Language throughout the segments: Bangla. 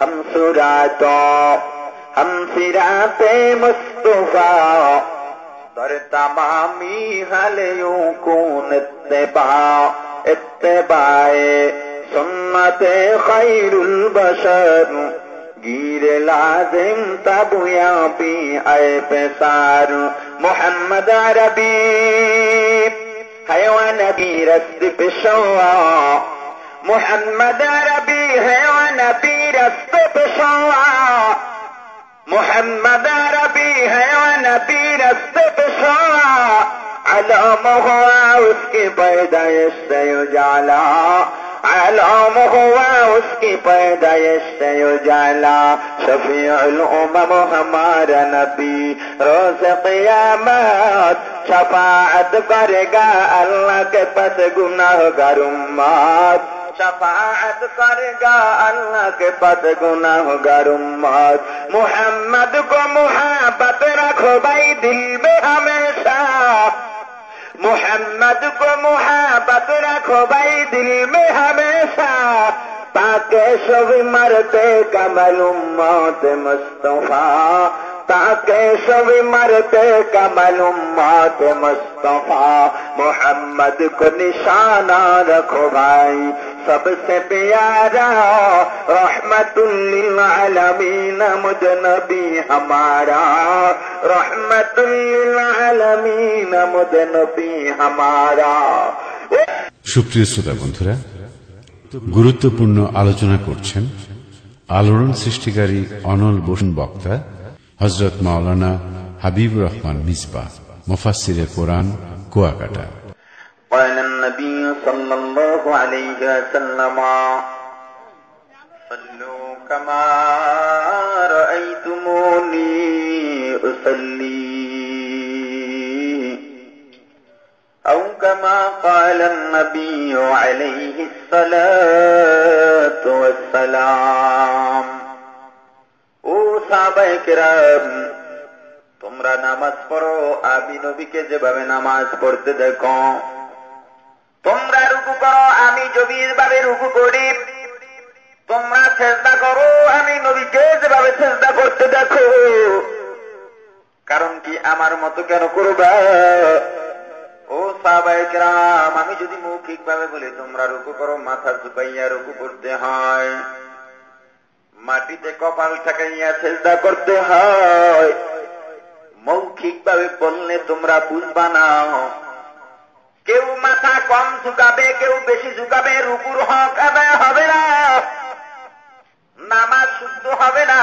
ہم سوراتوں ہم سرات مصطفیٰ در تمامی حلیوں کون اتباع اتباع سنت خیر البشر گیر لازم تب یا بی اے پسار محمد عربی حیوان نبی رست پشوا محمد عربی حیوان نبی رست پشوا محمد عربی حیوان نبی رست پشوا علام ہوا اس کی پیدائش سے اجالا۔ علام ہوا اس کی پیدائش سے اجالا۔ شفیع الامم ہمارا نبی۔ روز قیامت شفاعت کرے گا، اللہ کے پس گناہ گر امت۔ শফাত করগাকে পদ গুনাহগার উম্মত মোহাম্মদ কো মোহাবত রাখো ভাই দিল মে হমেশা মোহাম্মদ কো মোহাবত রাখো ভাই দিল মে হমেশা পাকে সবই মরতে কমল উম্মত মুস্তফা তাকে সবে মারতে কামাল উম্মত মুস্তফা মোহাম্মদ কো নিশানা রাখো ভাই সবসে प्यारा रहमतुल्लिल आलमीन, मुझ नबी हमारा। रहमतुल्लिल আলমিন মুझ নবী हमारा। সুপ্রিয় শ্রোতা বন্ধুরা, গুরুত্বপূর্ণ আলোচনা করছেন আলোড়ন সৃষ্টিকারী অনল বসুন বক্তা। হজরত মাওলানা হাবিবুর রহমান মিসবা মোফাসিরে কোরআন কুয়াকাটা قال النبي صلى الله عليه وسلم صلوا كما رأيتموني أصلي أو كما قال النبي عليه الصلاة والسلام ও তোমরা নামাজ পড়ো আমি নবীকে যেভাবে নামাজ পড়তে দেখো। তোমরা রুকু করো, আমি জবির ভাবে রুকু করি। তোমরা চেষ্টা করো, আমি নবীকে যেভাবে চেষ্টা করতে দেখো। কারণ কি আমার মতো কেন করবা? ও সাহবাইকরাম আমি যদি মৌখিক ভাবে বলি, তোমরা রুকু করো, মাথা ঝুঁকাইয়া রুকু করতে হয়। মাটিতে কপাল ঠাকাইয়া চেষ্টা করতে হয়। মৌখিক ভাবে বললে, তোমরা বুঝবা না। কেউ মাথা কম ঝুঁকাবে, কেউ বেশি ঝুঁকাবে, রুকুর হক আদায় হবে না। নামাজ শুদ্ধ হবে না।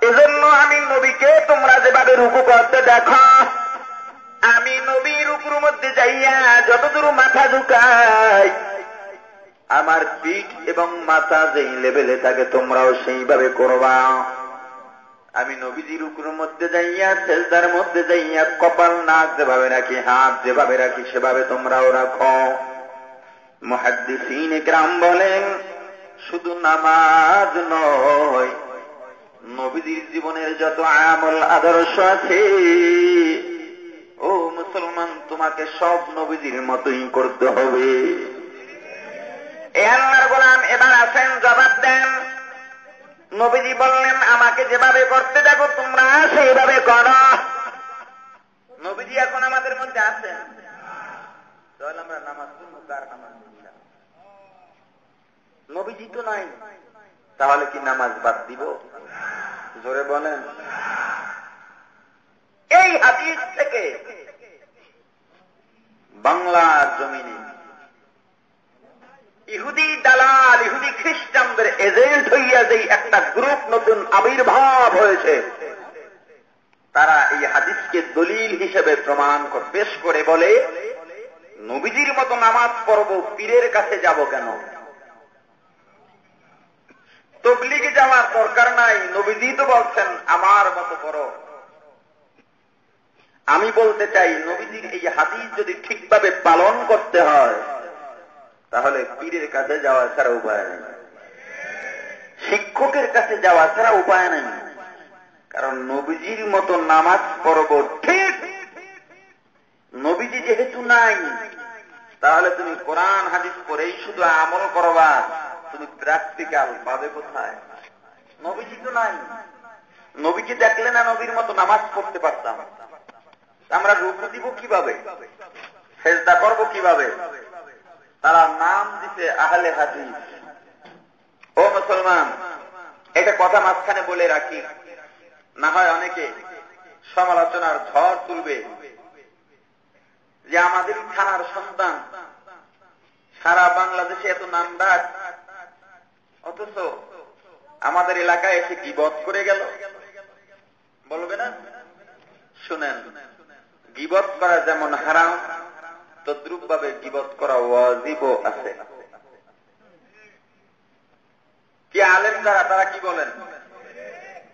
এজন্য আমি নবীকে তোমরা যেভাবে রুকু করতে দেখো, আমি নবী রুকুর মধ্যে যাইয়া যতদূর মাথা ঝুঁকাই আমার পিঠ এবং মাথা যেই লেভেলে থাকে, তোমরাও সেইভাবে করবা। আমি নবীজির উকুর মধ্যে যাইয়া, সেজদার মধ্যে যাইয়া, কপাল, নাক যেভাবে রাখি, হাত যেভাবে রাখি, সেভাবে তোমরাও রাখো। মহাদ্দিসিন গ্রাম বলেন, শুধু নামাজ নয়, নবীজির জীবনের যত আমল আদর্শ আছে, ও মুসলমান, তোমাকে সব নবীজির মতোই করতে হবে। এ আল্লাহর গোলাম এবার আছেন, জবাব দেন। নবীজি বললেন, আমাকে যেভাবে করতে দেখো, তোমরা সেইভাবে করো। নবীজি এখন আমাদের মধ্যে আছেন তাহলে নবীজি তো নাই। তাহলে কি নামাজ বাদ দিব? জোরে বলেন। এই হাদিস থেকে বাংলার জমিনে ইহুদি দালাল, ইহুদি খ্রিস্টানদের এজেন্ট হইয়া যে একটা গ্রুপ নতুন আবির্ভাব হয়েছে, তারা এই হাদিসকে দলিল হিসেবে প্রমাণ পেশ করে বলে, নবীজির মতো নামাজ পড়ব, পীরের কাছে যাব কেন? তবলিগে যাওয়ার দরকার নাই, নবীজি তো বলছেন, আমার মতো করো আমি বলতে চাই, নবীজির এই হাদিস যদি ঠিকভাবে পালন করতে হয় তাহলে পীরের কাছে যাওয়া ছাড়া উপায় নেই। শিক্ষকের কাছে যাওয়া ছাড়া উপায় নেই। কারণ নবীজির মতো নামাজ পড়ব ঠিক। নবীজি যেহেতু নাই, তাহলে তুমি কোরআন, হাদিস পড়েই শুধু আমল করবা। তুমি প্র্যাকটিক্যাল পাবে কোথায়? নবীজি তো নাই। নবীজি দেখলে না নবীর মতো নামাজ পড়তে পারতাম। আমরা রুকু দিব কীভাবে? সেজদা করব কীভাবে? তারা নাম দিতে আহলে হাদিস। ও মুসলমান, এটা কথা মাঝখানে বলে রাখি। না হয় অনেকে সমালোচনার ঝড় তুলবে। যে আমাদের থানার সন্তান, সারা বাংলাদেশে এত নাম ডাক অথচ আমাদের এলাকায় এসে গিবত করে গেল। বলবে না? শুনেন, গিবত করা যেমন হারাম তদ্রুপ ভাবে গিবত করা ওয়াজিব আছে। কি আলেম যারা, তারা কি বলেন?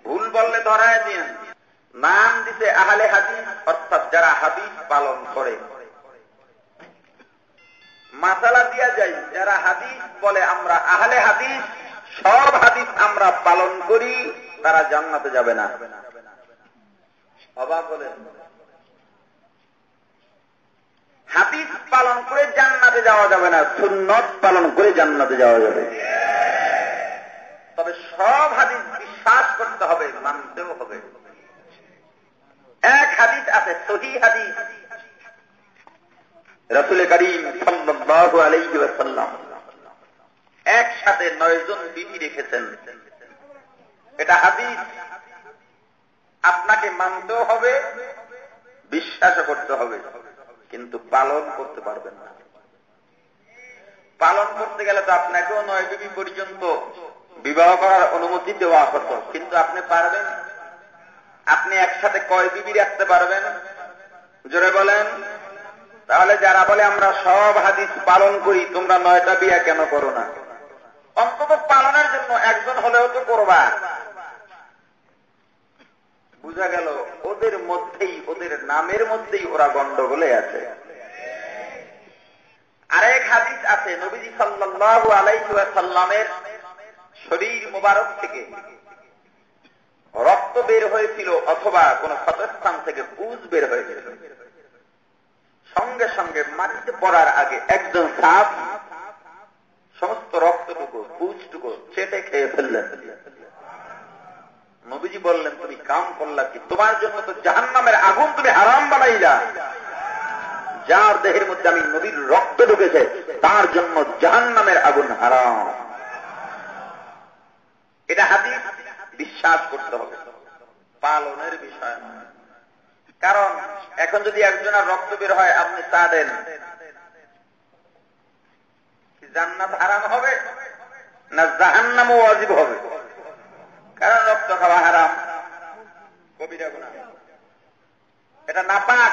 ভুল বললে ধরায় দিয়েন নাম দিতে আহলে হাদিস, অর্থাৎ যারা হাদিস পালন করে। মাসালা দিয়া যাই, যারা হাদিস বলে আমরা আহলে হাদিস, সব হাদিস আমরা পালন করি, তারা জান্নাতে যাবে না। অবাক বলেন হাদিস পালন করে জান্নাতে যাওয়া যাবে না, সুন্নত পালন করে জান্নাতে যাওয়া যাবে। তবে সব হাদিস বিশ্বাস করতে হবে, মানতেও হবে। এক হাদিস আছে, সহি হাদিস। রসুল করিম সাল্লাহ আলাইহি ওয়াসাল্লাম একসাথে নয়জন বিবি রেখেছেন। এটা হাদিস। আপনাকে মানতেও হবে, বিশ্বাসও করতে হবে। কিন্তু পালন করতে পারবেন না। পালন করতে গেলে তো আপনাকেও নয় বিবি পর্যন্ত বিবাহ করার অনুমতি দেওয়া হতো। কিন্তু আপনি পারবেন? আপনি একসাথে কয় বিবি রাখতে পারবেন? জোরে বলেন। তাহলে যারা বলে আমরা সব হাদিস পালন করি, তোমরা নয়টা বিয়া কেন করো না? অন্তত পালনের জন্য একজন হলেও তো করবা। বুঝা গেল, ওদের মধ্যেই, ওদের নামের মধ্যেই ওরা গন্ডগোলে আছে। আরেক হাদিস আছে, নবীজি সাল্লাহ আলাইসাল্লামের শরীর মোবারক থেকে রক্ত বের হয়েছিল অথবা কোন ক্ষতস্থান থেকে পুজ বের হয়েছিল। সঙ্গে সঙ্গে মাটিতে পড়ার আগে একজন সাপ সমস্ত রক্তটুকু পুজটুকু চেটে খেয়ে ফেললেন। নবীজি বললেন, তুমি কাম করলা কি? তোমার জন্য তো জাহান নামের আগুন তুমি হারাম বানাইলা। যার দেহের মধ্যে আমি নবীর রক্ত ঢুকেছে, তার জন্য জাহান নামের আগুন হারাম। এটা হাদিস, বিশ্বাস করতে হবে। পালনের বিষয় কারণ, এখন যদি একজনের রক্ত বের হয়, আপনি তা দেন। জান্নাত হারাম হবে? না জাহান্নাম ওয়াজিব হবে? কারণ রক্ত খাওয়া হারাম। কবিরা গুণা এটা নাপাক।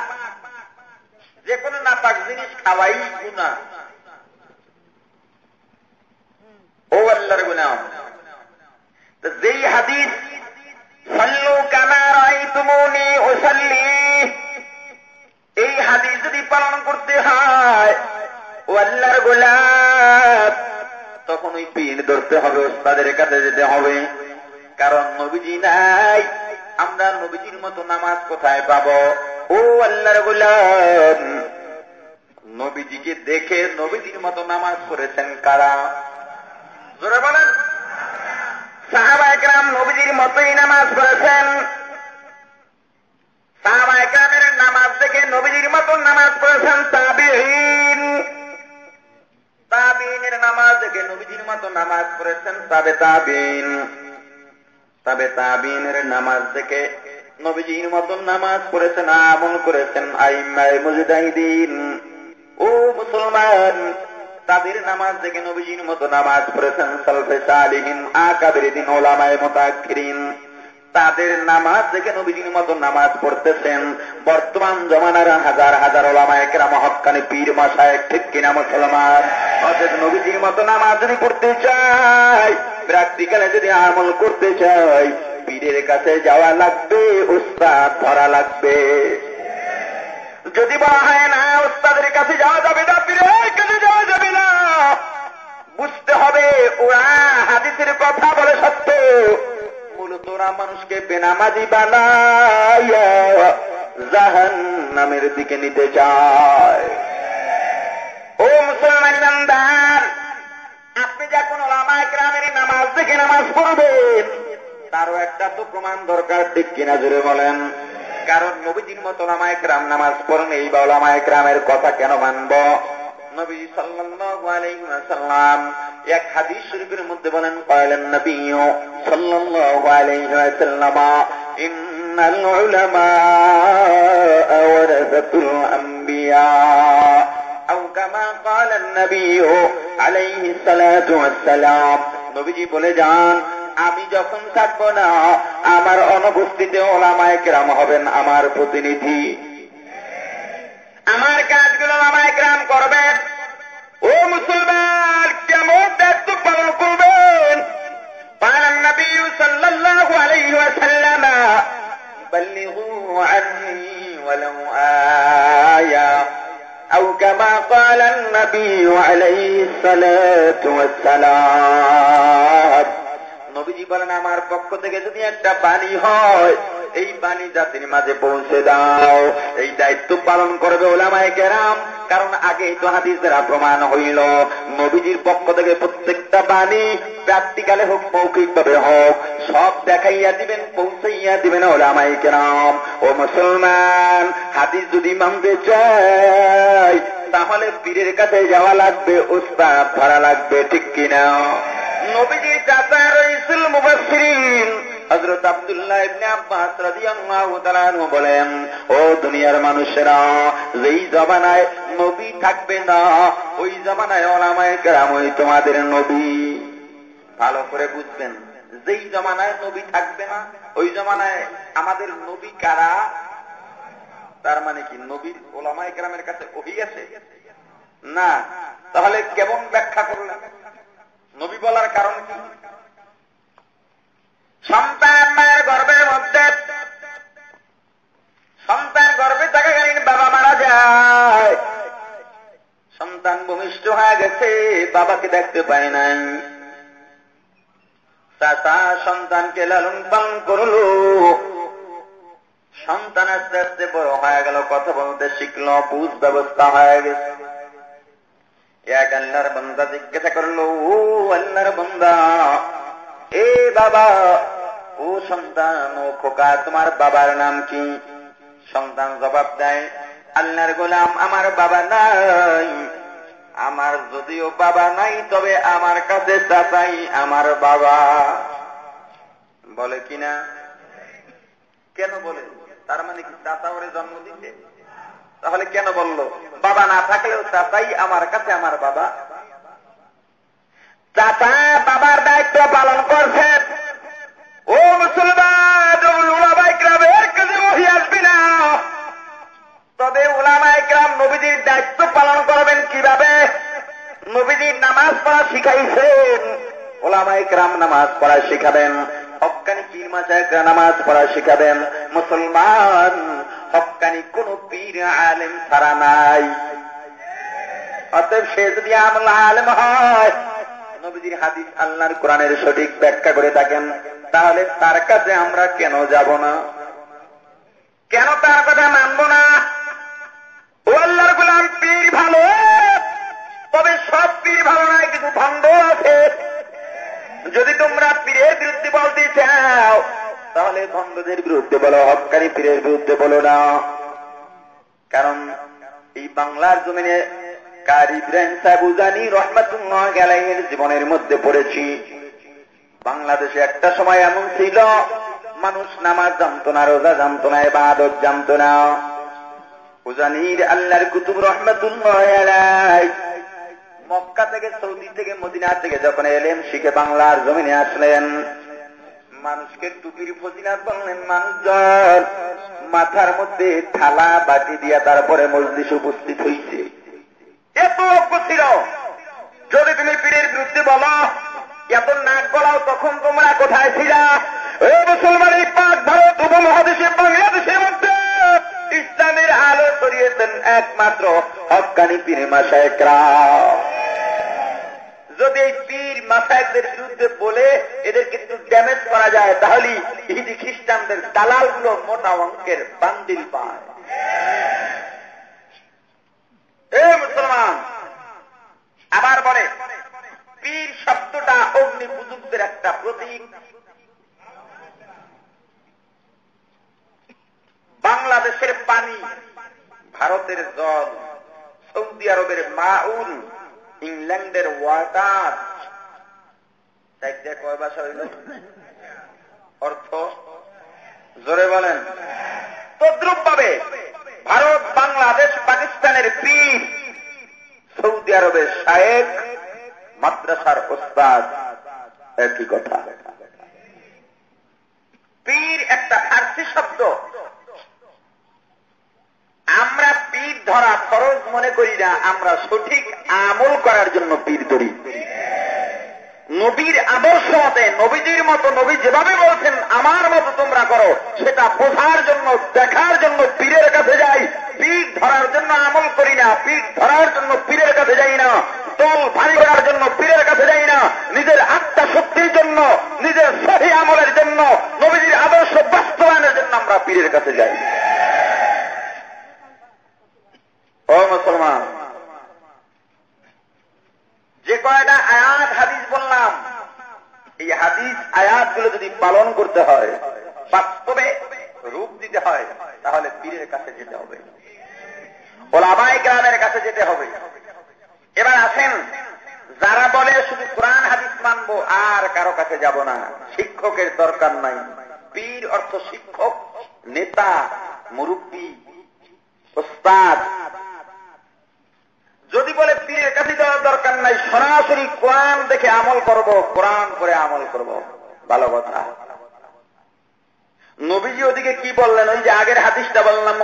যে কোনো নাপাক জিনিস খাওয়াই গুণা ও আল্লাহর গুণা যেই হাদিস, সল্লু কামারাই তুমনি ওসাল্লি এই হাদিস যদি পালন করতে হয়, ও আল্লাহর গোলাপ, তখন ওই পিন ধরতে হবে, ওস্তাদের কাছে যেতে হবে। কারণ নবীজি নাই। আমরা নবীজির মতো নামাজ কোথায় পাব? ও আল্লাহর গোলাম, নবীজিকে দেখে নবীজির মতো নামাজ করেছেন কারা? জোরে বলেন। সাহাবা একরাম নবীজির মতোই নামাজ পড়েছেন। সাহাবা একরামের নামাজ দেখে নবীজির মতো নামাজ পড়েছেন তাবিহীন তাবিনের নামাজ দেখে নবীজির মতো নামাজ পড়েছেন তাবে তাবিন তবে তাবিনের নামাজ দেখে নবীজির মতন নামাজ পড়েছেন, আমল করেছেন মুজদাহিদিন ও মুসলমান, তাদের নামাজ দেখে নবীজির মতো নামাজ পড়েছেন, সলফে সালিহীন, আকাবের দিন ওলামায় মোতাক্ষিরিন তাদের নামাজ দেখে নবীজির মতো নামাজ পড়তেছেন। বর্তমান জমানার হাজার হাজার ওলামায় কেরাম হকানি পীর মাসায় ঠিক কিনা মুসলমান? অর্থাৎ নবীজির মতো নামাজ যদি পড়তে চাই প্র্যাকটিক্যালে যদি আমল করতে চাই, পীরের কাছে যাওয়া লাগবে, উস্তাদ ধরা লাগবে। যদি বলা হয়, না, উস্তাদের কাছে যাওয়া যাবে না, পীরের কাছে যাওয়া যাবে না। বুঝতে হবে, ওরা হাদিসের কথা বলে সত্য। মূলত ওরা মানুষকে বেনামাজি জাহান নামের দিকে নিতে চায়। ও মুসলমান ইমানদার আপনি যখন ওলামা গ্রামের নামাজ দেখে নামাজ পড়বেন, তারও একটা তো প্রমাণ দরকার, ঠিক কিনা জুড়ে বলেন? কারণ নবীজির মতো ওলামায় গ্রাম নামাজ পড়েন এই বা ওলামায় গ্রামের কথা কেন মানব? নবী ওয়াসাল্লাম এক হাদিস শরীফের মধ্যে বলেন أو كما قال النبي عليه الصلاة والسلام নবীজি বলে যান আমি যখন থাকবো না আমার অনুপস্থিতি ওলামায় কেরাম হবেন আমার প্রতিনিধি আমার কাজগুলো ওলামায় কেরাম করবেন ও মুসলমান কেমন দায়িত্ব পালন করবেন قال النبي صلى الله عليه وسلم بلغوا عني ولو آية أو كما قال النبي عليه الصلاة والسلام নবীজি বলেন আমার পক্ষ থেকে যদি একটা বাণী হয় এই বাণী জাতির মাঝে পৌঁছে দাও এই দায়িত্ব পালন করবে ওলামায় কেরাম কারণ আগেই তো হাদিস দ্বারা প্রমাণ হইল। নবীজির পক্ষ থেকে প্রত্যেকটা বাণী প্র্যাকটিক্যালে হোক মৌখিক ভাবে হোক, সব দেখাইয়া দিবেন, পৌঁছাইয়া দিবেন ওলামাই কেরাম। ও মুসলমান, হাদিস যদি মানতে চাই, তাহলে পীরের কাছে যাওয়া লাগবে, উস্তাদ ধরা লাগবে, ঠিক কিনা? নবীজির চাচা রইসুল মুবাসসিরিন হযরত আব্দুল্লাহ ইবনে আব্বাস রাদিয়াল্লাহু তাআলা বলেন, ও দুনিয়ার মানুষেরা, যেই জমানায় নবী থাকবে না, ওই জমানায় ওলামায়ে কেরাম ওই তোমাদের নবী। ভালো করে বুঝবেন, যেই জমানায় নবী থাকবে না, ওই জমানায় আমাদের নবী কারা? তার মানে কি নবীর ওলামায়ে কেরামের কাছে ওহি আছে? না, তাহলে কেমন ব্যাখ্যা করলেন? নবী বলার কারণ কি? সন্তান মায়ের গর্বের মধ্যে। সন্তান গর্বে থাকাকালীন বাবা মারা যায়। সন্তান ভূমিষ্ঠ হয়ে গেছে, বাবাকে দেখতে পায় নাই। চাচা সন্তানকে লালন পালন করল। সন্তান আস্তে আস্তে বড় হয়ে গেল, কথা বলতে শিখলো, বুঝ ব্যবস্থা হয়ে গেছে। এক আল্লাহর বন্দা জিজ্ঞাসা করল, ও আল্লাহর বন্দা এ বাবা, ও সন্তান, ও খোকা, তোমার বাবার নাম কি? সন্তান জবাব দেয়, আল্লাহর গোলাম, আমার বাবা নাই। আমার যদিও বাবা নাই, তবে আমার কাছে চাচাই আমার বাবা। বলে কিনা? কেন বলে? তার মানে কি চাচা ওরে জন্ম দিতে তাহলে কেন বলল? বাবা না থাকলেও চাচাই আমার কাছে আমার বাবা। চাচা, বাবার দায়িত্ব পালন করছে ও মুসলমান উলামাই গ্রামের কাছে ওহি আসবি না। তবে উলামাই গ্রাম নবীজির দায়িত্ব পালন করবেন কীভাবে? নবীজির নামাজ পড়া শিখাইছেন। ওলামাই গ্রাম নামাজ পড়া শিখাবেন। হকানি পীর মাসায়করা নামাজ পড়া শিখাবেন। মুসলমান হকানি কোন পীর আলেম ছাড়া নাই। অতএব সে যদি আমলা আলেম হয় নবীজির হাদিস আল্লাহর কোরআনের সঠিক ব্যাখ্যা করে থাকেন, তাহলে তার কাছে আমরা কেন যাব না? কেন তার কথা মানব না? ও আল্লাহর গোলাম, পীর ভালো। তবে সব পীর ভালো নয়, কিছু ভণ্ড আছে। যদি তোমরা পীরের বিরুদ্ধে বলতে চাও, তাহলে ভণ্ডদের বিরুদ্ধে বলো হকারি পীরের বিরুদ্ধে বলো না। কারণ এই বাংলার জমিনে কার ইব্রাহিম সাহেব উজানি রহমাতুল্লাহ জীবনের মধ্যে পড়েছি। বাংলাদেশে একটা সময় এমন ছিল, মানুষ নামাজ জানতো না রোজা জানতো না এবাদত জানতো না উজানির আল্লাহর কুতুব রহমাতুল্লাহ মক্কা থেকে সৌদি থেকে মদিনা থেকে যখন এলেন, শিখে বাংলার জমিনে আসলেন। মানুষকে টুপির ফজিলাত বললেন, মানুষজন, মাথার মধ্যে থালা বাটি দিয়া তারপরে মসজিদ উপস্থিত হইছে। এত অজ্ঞ ছিল যদি তুমি পীরের বিরুদ্ধে বলো এত নাক গলাও, তখন তোমরা কোথায় ছিলা? এই মুসলমান, এই পাক ভারত উপমহাদেশে বাংলাদেশের মধ্যে ইসলামের আলো ছড়িয়েছেন একমাত্র হকানি পীর মাসায়করা। যদি এই পীর মাসায়কদের বিরুদ্ধে বলে এদের কিন্তু ড্যামেজ করা যায়, তাহলে ইহুদি খ্রিস্টানদের দালালগুলো মোটা অঙ্কের বান্দিল পায়। এ মুসলমান, আবার বলে, পীর শব্দটা অগ্নি পুজুকদের একটা প্রতীক। বাংলাদেশের পানি, ভারতের জল, সৌদি আরবের মাউন ইংল্যান্ডের ওয়াটার। কয় বাসা হইল। অর্থ, জোরে বলেন তদ্রুপ ভাবে ভারত, বাংলাদেশ, পাকিস্তানের পীর, সৌদি আরবের শায়েক মাদ্রাসার ওস্তাদ। একই কথা। পীর একটা ফার্সি শব্দ। আমরা পীর ধরা ফরজ মনে করি না, আমরা সঠিক আমল করার জন্য পীর ধরি। নবীর আদর্শ মতে, নবীজির মতো নবী যেভাবে বলছেন, আমার মতো তোমরা করো, সেটা বোঝার জন্য, দেখার জন্য পীরের কাছে যাই পীর ধরার জন্য আমল করি না পীর ধরার জন্য পীরের কাছে যাই না, দল ভারী করার জন্য পীরের কাছে যাই না, নিজের আত্মা শক্তির জন্য, নিজের সহি আমলের জন্য, নবীজির আদর্শ বাস্তবায়নের জন্য আমরা পীরের কাছে যাই। মুসলমান, যে কয়টা এই হাদিস আয়াতগুলো যদি পালন করতে হয়, বাস্তবে রূপ দিতে হয়, তাহলে পীরের কাছে যেতে হবে। ওলামাই গ্রামের কাছে যেতে হবে। এবার আসেন, যারা বলে শুধু কোরআন হাদিস মানবো, আর কারও কাছে যাব না। শিক্ষকের দরকার নাই। পীর অর্থ শিক্ষক, নেতা, মুরব্বী যদি বলে পীরের কাছে যাওয়ার দরকার নাই, সরাসরি কোরআন দেখে আমল করব, কোরআন করে আমল করব। ভালো কথা। নবীজি ওদিকে কি বললেন? ওই যে আগের হাদিসটা বললাম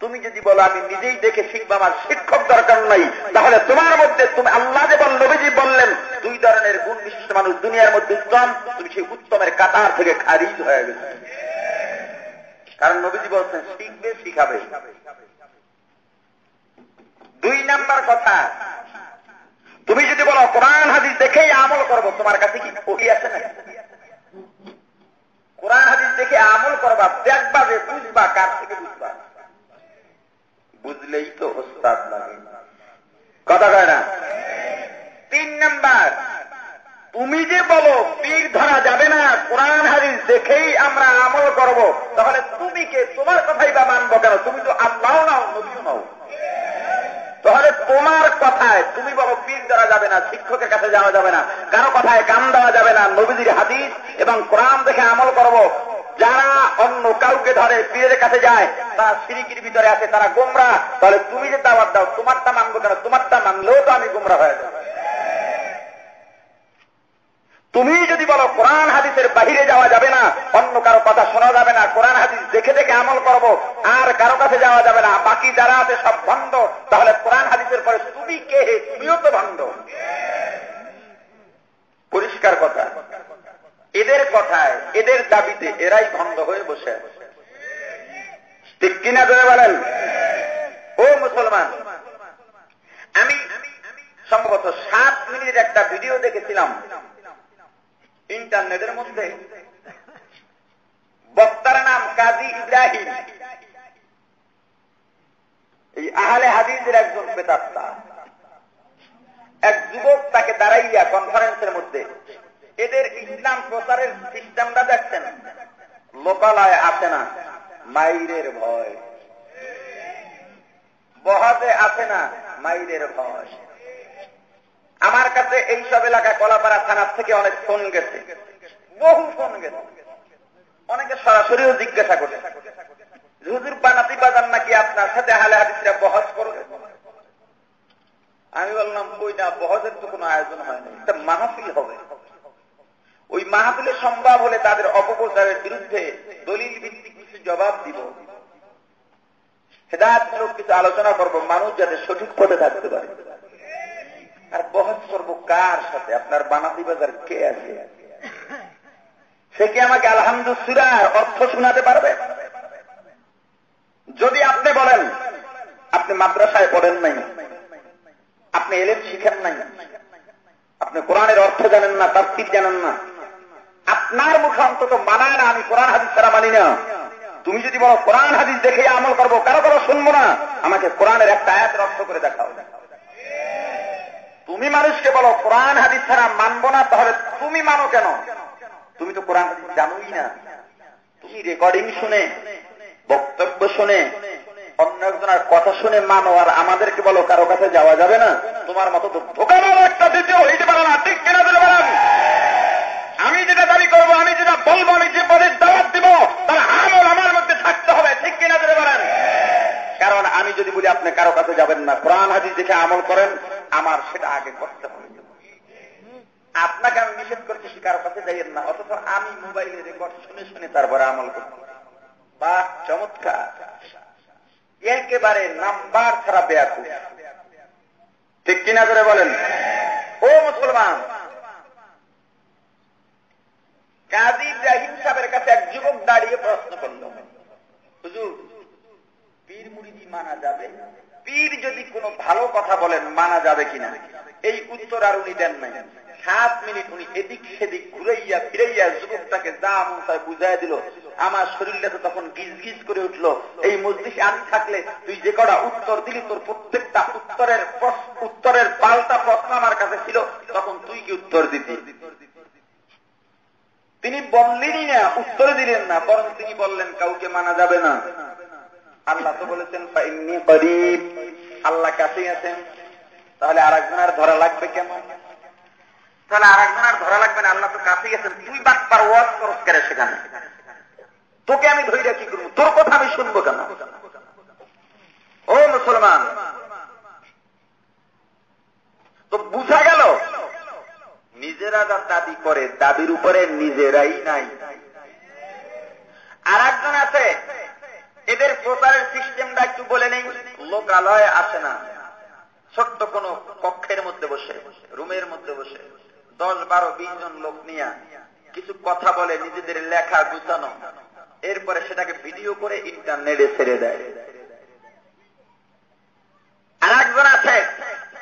তুমি যদি বলো, আমি নিজেই দেখে শিখব, আমার শিক্ষক দরকার নাই। তাহলে তোমার মধ্যে তুমি, আল্লাহ যে বল নবীজি বললেন, দুই ধরনের গুণ বিশিষ্ট মানুষ দুনিয়ার মধ্যে উত্তম তুমি সেই উত্তমের কাতার থেকে খারিজ হয়ে গেছে। কারণ নবীজি বলছেন, শিখবে, শিখাবে। দুই নাম্বার কথা, তুমি যদি বলো, কোরআন, হাদিস দেখেই আমল করব, তোমার কাছে কি ওহি আছে না কোরআন, হাদিস দেখে আমল করবা, দেখবা যে বুঝবা, কার থেকে বুঝবা। বুঝলেই তো ওস্তাদ লাগে। কথা কয় না? তিন নাম্বার তুমি যে বলো, পীর ধরা যাবে না, কোরআন, হাদিস দেখেই আমরা আমল করব। তাহলে তুমি কে? তোমার কথাই বা মানবো কেন? তুমি তো আল্লাহ নাও, নবীও নাও। তাহলে তোমার কথায় তুমি বলো, পীর ধরা যাবে না, শিক্ষকের কাছে যাওয়া যাবে না, কারও কথায় কান দেওয়া যাবে না, নবীজির হাদিস এবং কোরআন দেখে আমল করব। যারা অন্য কাউকে ধরে পীরের কাছে যায়, তারা সিরিকির ভিতরে আছে, তারা গোমরা। তাহলে তুমি যে দাওয়াত দাও, তোমারটা মানবো কেন? তোমারটা মানলেও তো আমি গোমরা হয়ে যাব। তুমি যদি বলো, কোরআন হাদিসের বাহিরে যাওয়া যাবে না, অন্য কারও কথা শোনা যাবে না, কোরআন হাদিস দেখে দেখে আমল করব, আর কারও কাছে যাওয়া যাবে না, বাকি যারা আছে সব ভণ্ড, তাহলে কোরআন হাদিসের পরে তুমি কে তুমিও তো ভণ্ড। পরিষ্কার কথা। এদের কথায়, এদের দাবিতে এরাই ভণ্ড হয়ে বসে ঠিক কিনা ধরে বলেন? ও মুসলমান, আমি সম্ভবত সাত মিনিটের একটা ভিডিও দেখেছিলাম। ইন্টারনেটের মধ্যে। বক্তার নাম কাজী ইব্রাহিম। এই আহলে হাদিসের একজন বেতাত্তা। এক যুবক তাকে দাঁড়াইয়া কনফারেন্সের মধ্যে এদের ইসলাম প্রচারের সিস্টেমটা দেখছেন। লোকালয় আছে না, মাইরের ভয়। বহাতে আছে না, মাইরের ভয়। আমার কাছে এই সব এলাকায় কলাপাড়া থানার থেকে অনেক ফোন গেছে। বহু ফোন গেছে। অনেকে সরাসরিও জিজ্ঞাসা করে হুজুর বানাতি বাজান নাকি আপনার সাথে হালে হাদিসরা বহস করবে? আমি বললাম ওই না বহসের তো কোনো আয়োজন হয় না মাহফিল হবে। ওই মাহফিলে সম্ভব হলে তাদের অপপ্রচারের বিরুদ্ধে দলিল ভিত্তিক কিছু জবাব দিব। হেদায়তমূলক কিছু আলোচনা করব। মানুষ যাতে সঠিক পথে থাকতে পারে। আর বহস করব কার সাথে? আপনার বানাতি বাজার কে আছে? সে কি আমাকে আলহামদুসুরার অর্থ শোনাতে পারবে? যদি আপনি বলেন, আপনি মাদ্রাসায় পড়েন নাই, আপনি এলেন শিখেন নাই, আপনি কোরআনের অর্থ জানেন না তার তীর জানেন না, আপনার মুখে অন্তত মানায় না, আমি কোরআন হাদিস ছাড়া মানি না। তুমি যদি বলো, কোরআন হাদিস দেখে আমল করব, কারও কারও শুনব না, আমাকে কোরআনের একটা আয়াত রক্ত করে দেখাও। তুমি মানুষকে বলো, কোরআন, হাদিস ছাড়া মানবো না, তাহলে তুমি মানো কেন? তুমি তো কোরআন জানোই না। তুমি রেকর্ডিং শুনে, বক্তব্য শুনে, অন্য একজনের কথা শুনে মানো, আর আমাদেরকে বলো, কারও কাছে যাওয়া যাবে না? তোমার মতো আমি যেটা দাবি করব, আমি যেটা বলব, আমি যে পদের দাওয়াত দিব, তার আমল আমার মধ্যে থাকতে হবে, ঠিক কিনা দিতে পারেন কারণ আমি যদি বলি, আপনি কারও কাছে যাবেন না, কোরআন, হাদিস দেখে আমল করেন আমার সেটা আগে করতে হবে। আপনাকে আমি নিষেধ করতেছি কারও কাছে যাইয়েন না। অথচ আমি মোবাইলে রেকর্ড শুনে শুনে তারপরে আমল করতে বা চমৎকার। একেবারে নাম্বার ছাড়া বেয়াকু ঠিক কিনা করে বলেন? ও মুসলমান কাজী ইব্রাহিম সাহেবের কাছে এক যুবক দাঁড়িয়ে প্রশ্ন করল, হুজুর, পীর মুড়িদি মানা যাবে? পীর যদি কোনো ভালো কথা বলেন, মানা যাবে কিনা? এই উত্তর আর উনি দেন নাই। সাত মিনিট উনি এদিক সেদিক ঘুরাইয়া ফিরাইয়া যুবকটাকে যা মন তাই বুঝাই দিল, আমার শরীরটা তো তখন গিজ গিজ করে উঠল। এই মসজিদে আমি থাকলে তুই যে কটা উত্তর দিলি, তোর প্রত্যেকটা উত্তরের উত্তরের পাল্টা প্রশ্ন আমার কাছে ছিল, তখন তুই কি উত্তর দিতি তিনি বললেনই না, উত্তরে দিলেন না, বরং তিনি বললেন, কাউকে মানা যাবে না। আল্লাহ তো বলেছেন করিব। আল্লাহ কাছেই আছেন। তাহলে আর একজনের ধরা লাগবে কেমন? তাহলে আর একজনের ধরা লাগবে না, আল্লাহ তো কাছেই আছেন। তুই বাটপার ওয়াজ করস করে সেখানে? তোকে আমি ধরে কি করব? তোর কথা আমি শুনব কেন? ও মুসলমান, তো বুঝা গেল? নিজেরা যা দাবি করে, দাবির উপরে নিজেরাই নাই। আর একজন আছে এদের প্রচারের সিস্টেমটা একটু বলে নেই। লোকালয়ে আসে না। ছোট্ট কোন কক্ষের মধ্যে বসে, রুমের মধ্যে বসে। দশ, বারো, বিশ জন লোক নিয়ে কিছু কথা বলে, নিজেদের লেখা গুছানো। এরপরে সেটাকে ভিডিও করে ইন্টারনেটে ছেড়ে দেয়। আর একজন আছে,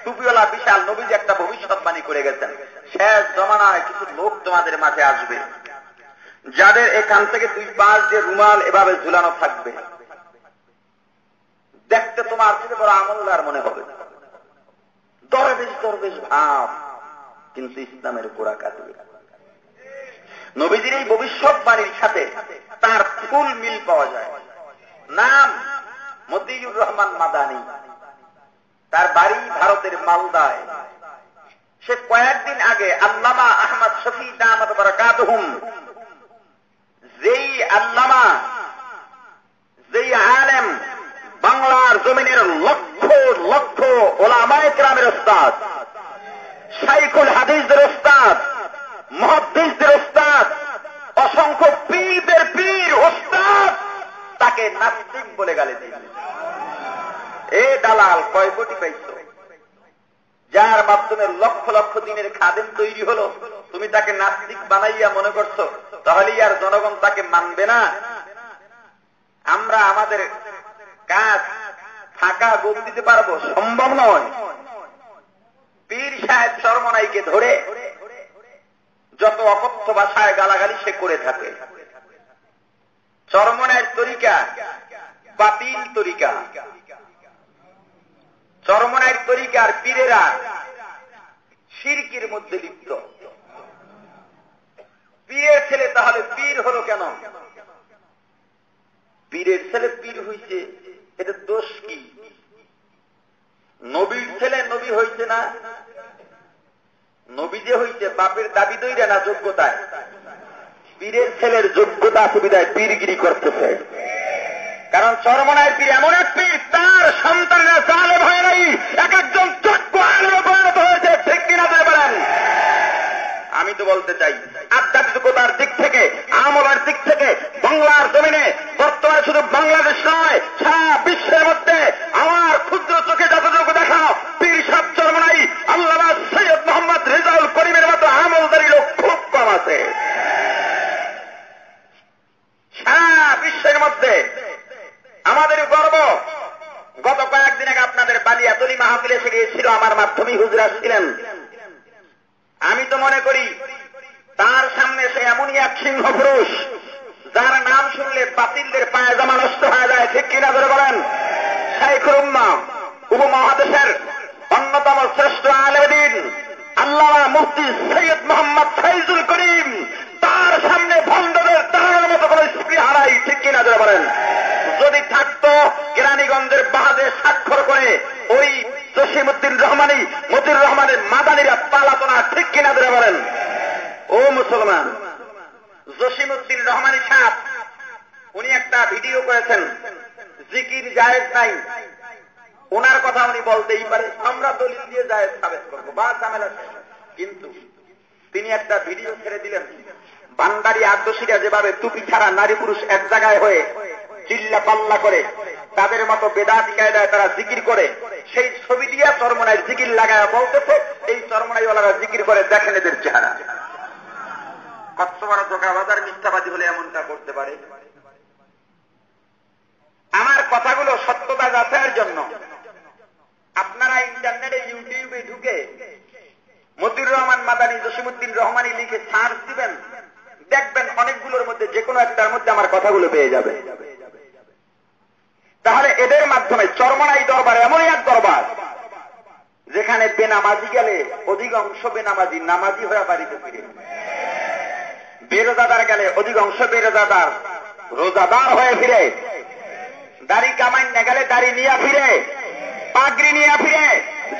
টুপিওয়ালা বিশাল নবীজি একটা ভবিষ্যৎবাণী করে গেছেন। শেষ জমানায় কিছু লোক তোমাদের মাঝে আসবে। যাদের এখান থেকে দুই পাঁচ দিয়ে রুমাল এভাবে ঝুলানো থাকবে। দেখতে তোমার থেকে বড় আমলার মনে হবে। দরবেশ দরবেশ ভাব। কিন্তু ইসলামের গোড়া কাটবে নবীজির এই ভবিষ্যৎবাণীর সাথে তার ফুল মিল পাওয়া যায়। নাম মতিউর রহমান মাদানি। তার বাড়ি ভারতের মালদায়। সে কয়েকদিন আগে আল্লামা আহমদ শফি দামদ বরকাতহুম যেই আল্লামা, যেই আলেম বাংলার জমিনের লক্ষ লক্ষ ওলামায় গ্রামের ওস্তাদ সাইকুল হাদিসদের ওস্তাদ মহাদিসদের ওস্তাদ, অসংখ্য পীরদের পীর ওস্তাদ, তাকে নাস্তিক বলে গালে দিয়েছে। এ দালাল কয় কোটি পাইছ? যার মাধ্যমে লক্ষ লক্ষ দিনের খাদেম তৈরি হলো। তুমি তাকে নাস্তিক বানাইয়া মনে করছ তাহলে আর জনগণ তাকে মানবে না। আমরা আমাদের কাজ ফাঁকা গোল দিতে পারব, সম্ভব নয়। পীর সাহেব চরমনাইকে ধরে যত অকথ্য ভাষায় গালাগালি সে করে থাকে। চরমনায়ের তরিকা বাতিল তরিকা। চরমনায়ের তরিকার পীরেরা সিরকির মধ্যে লিপ্ত। পীরের ছেলে, তাহলে পীর হলো কেন? পীরের ছেলে পীর হইছে, এটা দোষ কি? নবীর ছেলে নবী হইছে না? নবী যে হইছে, বাপের দাবি দইরা না যোগ্যতায়? পীরের ছেলের যোগ্যতা সুবিধায় পীরগিরি করতেছে। কারণ চরমনায় পীর এমন এক পীর, তার সন্তানরা জালেম হয় নাই, এক একজন যোগ্য আলেমে পরিণত হয়েছে, ঠিক কিনা পারেন আমি তো বলতে চাই আধ্যাত্মিকতার দিক থেকে, আমলের দিক থেকে, বাংলার জমিনে, বর্তমানে শুধু বাংলাদেশ নয়, সারা বিশ্বের মধ্যে আমার ক্ষুদ্র চোখে যতটুকু দেখা পীর সাহ চরমনাই আল্লাহ সৈয়দ মোহাম্মদ রেজাউল করিমের মতো আমলদারি লোক খুব কম আছে। সারা বিশ্বের মধ্যে আমাদের গর্ব। গত কয়েকদিন আগে আপনাদের বালিয়া তলি মাহফিলে এসে গিয়েছিল আমার মাধ্যমিক হুজরা ছিলেন আমি তো মনে করি তার সামনে সে এমনই এক সিংহ পুরুষ। যার নাম শুনলে বাতিলদের পায়ে জামা নষ্ট হয়ে যায়, ঠিক কিনা ধরে বলেন? শাইখুর উম্মা, উপমহাদেশের অন্যতম শ্রেষ্ঠ আলেদিন আল্লাহ মুফতি সৈয়দ মোহাম্মদ ফাইজুল করিম, তার সামনে ভণ্ডদের দাঁড়ানোর মতো কোন স্ত্রী হারাই ঠিক কিনা ধরে বলেন? যদি থাকতো কেরানীগঞ্জের বাহাদে স্বাক্ষর করে, ওই জসিমুদ্দিন রহমানি মতির রহমানের মাদানিরা পালাতো না, ঠিক কিনা ধরে বলেন? ও মুসলমান জসিমুদ্দিন রহমানি সাহ উনি একটা ভিডিও করেছেন, জিকির জায়েজ নাই। ওনার কথা উনি বলতেই পারে, আমরা দলিল দিয়ে জায়েজ সাবেত করব, বা ঝামেলা কিন্তু তিনি একটা ভিডিও ছেড়ে দিলেন, বান্দারি আদর্শীরা যেভাবে টুপি ছাড়া নারী পুরুষ এক জায়গায় হয়ে চিল্লা পাল্লা করে তাদের মতো বেদাতি কায়দায় তারা জিকির করে, সেই ছবি দিয়া চরমনায় জিকির লাগায় বলতেছে, এই চরমনাই চরমনাইওয়ালারা জিকির করে দেখেন এদের চেহারা। বড় ধোকাবাজার মিথ্যাবাদী হলে এমনটা করতে পারে। আমার কথাগুলো সত্যতা যাচাইয়ের জন্য। আপনারা ইন্টারনেটে, ইউটিউবে ঢুকে মতিউর রহমান, মাদানী জসিমুদ্দিন রহমানি লিখে সার্চ দিবেন, দেখবেন অনেকগুলোর মধ্যে যে কোনো একটার মধ্যে আমার কথাগুলো পেয়ে যাবে। তাহলে এদের মাধ্যমে চরমনাই দরবার, এমনই এক দরবার, যেখানে বেনামাজি গেলে অধিকাংশ বেনামাজি নামাজি হয়ে বাড়িতে ফিরে। বেরোজাদার গেলে অধিকাংশ বেরোজাদার রোজাদার হয়ে ফিরে। দাড়ি কামাই না গেলে দাড়ি নিয়ে ফিরে। পাগড়ি নিয়ে ফিরে,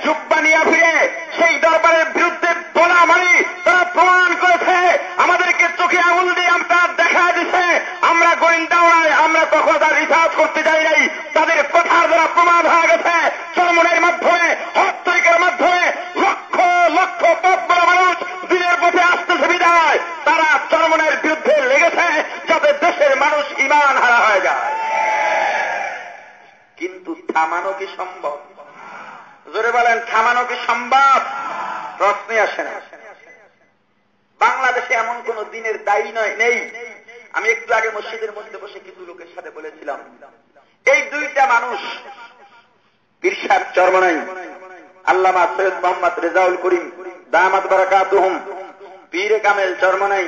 জুব্বা নিয়ে ফিরে। সেই দরবারের বিরুদ্ধে বলা মানে তারা প্রমাণ করেছে, আমাদেরকে চোখে আঙুল দিয়ে আমরা দেখা দিছে। আমরা গোয়েন্দাওয়ায় আমরা কখনো তার রিসার্চ করতে যাই নাই। তাদের কথার দ্বারা প্রমাণ হয়ে গেছে। চরমনের মাধ্যমে হত্যাকের মাধ্যমে লক্ষ লক্ষ পথ মানুষ দিনের পথে আসতে সুবিধা হয় তারা চরমনের বিরুদ্ধে লেগেছে যাতে দেশের মানুষ ইমান হারা হয়ে যায় কিন্তু থামানো কি সম্ভব জোরে বলেন থামানো কি সম্ভব? প্রশ্নে আসে না। বাংলাদেশে এমন কোন দিনের দায়ী নয়, নেই। আমি একটু আগে মসজিদের মধ্যে বসে কিছু লোকের সাথে বলেছিলাম, এই দুইটা মানুষ বিরসাদ চরমনাই, আল্লামা সৈয়দ মোহাম্মদ রেজাউল করিম, দামাত বারাকাতুহুম, পীরে কামেল চরমনাই,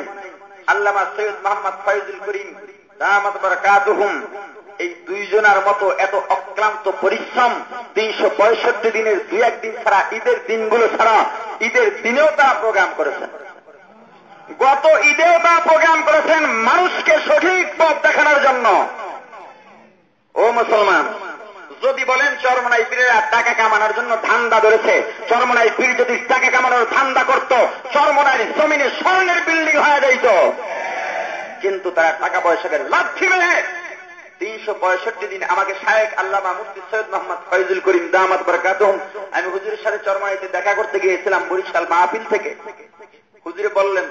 আল্লামা সৈয়দ মোহাম্মদ ফয়জুল করিম, দামাত বারাকাতুহুম এই দুইজনার মতো এত অক্লান্ত পরিশ্রম তিনশো পঁয়ষট্টি দিনের দুই একদিন ছাড়া ঈদের দিনগুলো ছাড়া ঈদের দিনেও তারা প্রোগ্রাম করেছেন। গত ঈদেও তারা প্রোগ্রাম করেছেন মানুষকে সঠিক পথ দেখানোর জন্য। ও মুসলমান, যদি বলেন চরমনাই পীরেরা টাকা কামানোর জন্য ধান্দা ধরেছে, চরমনাই পীর যদি টাকা কামানোর ধান্দা করত চরমনাই জমিনে স্বর্ণের বিল্ডিং হয়ে যাইত। কিন্তু তারা টাকা পয়সাকে লাথি মেরে তিনশো পঁয়ষট্টি দিন আমাকে শায়েক আল্লামা মুফতি সৈয়দ মোহাম্মদ ফয়জুল করিম দামাত বরকাতুম আমি হুজুরের সাথে চরমাইতে দেখা করতে গিয়েছিলাম বরিশাল মাহফিল থেকে। হুজুরে বললেন,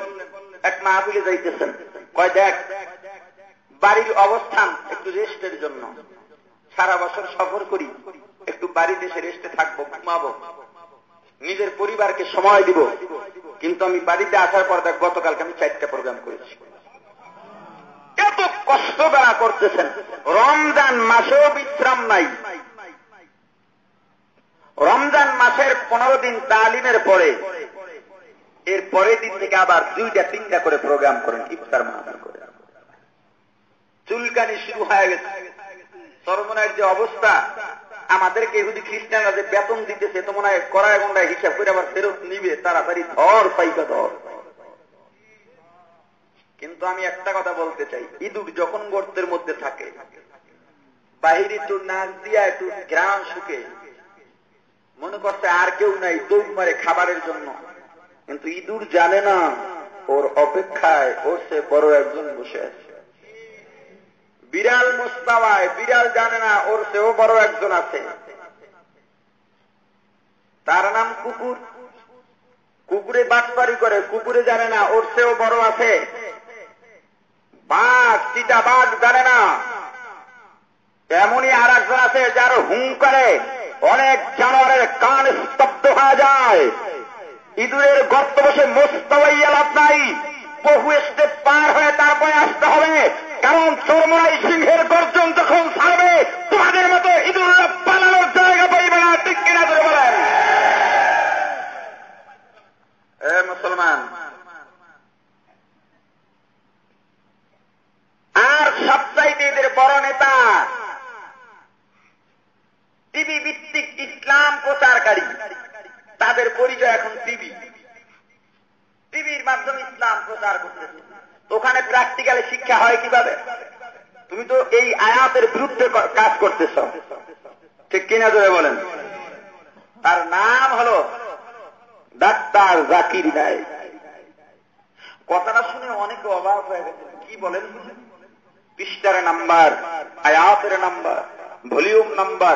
এক মাহফিলে যাইতেছেন। কয়, দেখ, বাড়ির অবস্থান একটু রেস্টের জন্য। সারা বছর সফর করি, একটু বাড়িতে এসে রেস্টে থাকব, ঘুমাবো। নিজের পরিবারকে সময় দিব। কিন্তু আমি বাড়িতে আসার পর দেখ, গতকালকে আমি চারটা প্রোগ্রাম করেছি। এত কষ্ট তারা করতেছেন। রমজান মাসেও বিশ্রাম নাই। রমজান মাসের পনেরো দিন তালিমের পরে, এর পরের দিন থেকে আবার দুইটা, তিনটা করে প্রোগ্রাম করেন ইফতার মাহাদার করে। চুলকানি শুরু হয়ে গেছে। সরমনের যে অবস্থা, আমাদেরকে ইহুদি খ্রিস্টানরা যে বেতন দিতেছে, তো মনে হয় কড়ায় গন্ডায় হিসাব করে আবার ফেরত নিবে, তাড়াতাড়ি ধর, পাইকা ধর। কিন্তু আমি একটা কথা বলতে চাই। ইঁদুর যখন গর্তের মধ্যে থাকে, বাহিরে একটু নাক দিয়া একটু গ্রাম শুকে, মনে করছে আর কেউ নাই, দৌড় মারে খাবারের জন্য। কিন্তু ইঁদুর জানে না, ওর অপেক্ষায় ওর সে বড় একজন বসে আছে। বিড়াল মুস্তাওয়ায়, বিড়াল জানে না, ওর সেও বড় একজন আছে। তার নাম কুকুর। কুকুরে বাটপারি করে, কুকুরে জানে না, ওর সেও বড় আছে। বাঘ চিতা বাঘ জানে না। এমনই আর একজন আছে যার হুঙ্কারে অনেক জানোয়ারের কান স্তব্ধ হয়ে যায়। ইঁদুরের গর্ত বসে মোস্তাবাইয়া লাভ নাই। বহু স্টেপ পার হয়ে তারপরে আসতে হবে। কারণ চোরমরাই সিংহের গর্জন যখন ছাড়বে, তোমাদের মতো ইঁদুররা পালানোর জায়গা পাইবে না, ঠিক কিনা ধরে বলেন। মুসলমান চাইতে বড় নেতা। টিভি ভিত্তিক ইসলাম প্রচারকারী। তাদের পরিচয় এখন টিভি। টিভির মাধ্যমে ইসলাম প্রচার করতে ওখানে প্র্যাকটিক্যালে শিক্ষা হয় কীভাবে? তুমি তো এই আয়াতের বিরুদ্ধে কাজ করতেছ। ঠিক কিনা ধরে বলেন? তার নাম হলো ডাক্তার জাকির নাই কথাটা শুনে অনেকে অবাক হয়ে গেছে। কি বলেন বুঝলেন পৃষ্ঠার নাম্বার, আয়াতের নাম্বার, ভলিউম নাম্বার,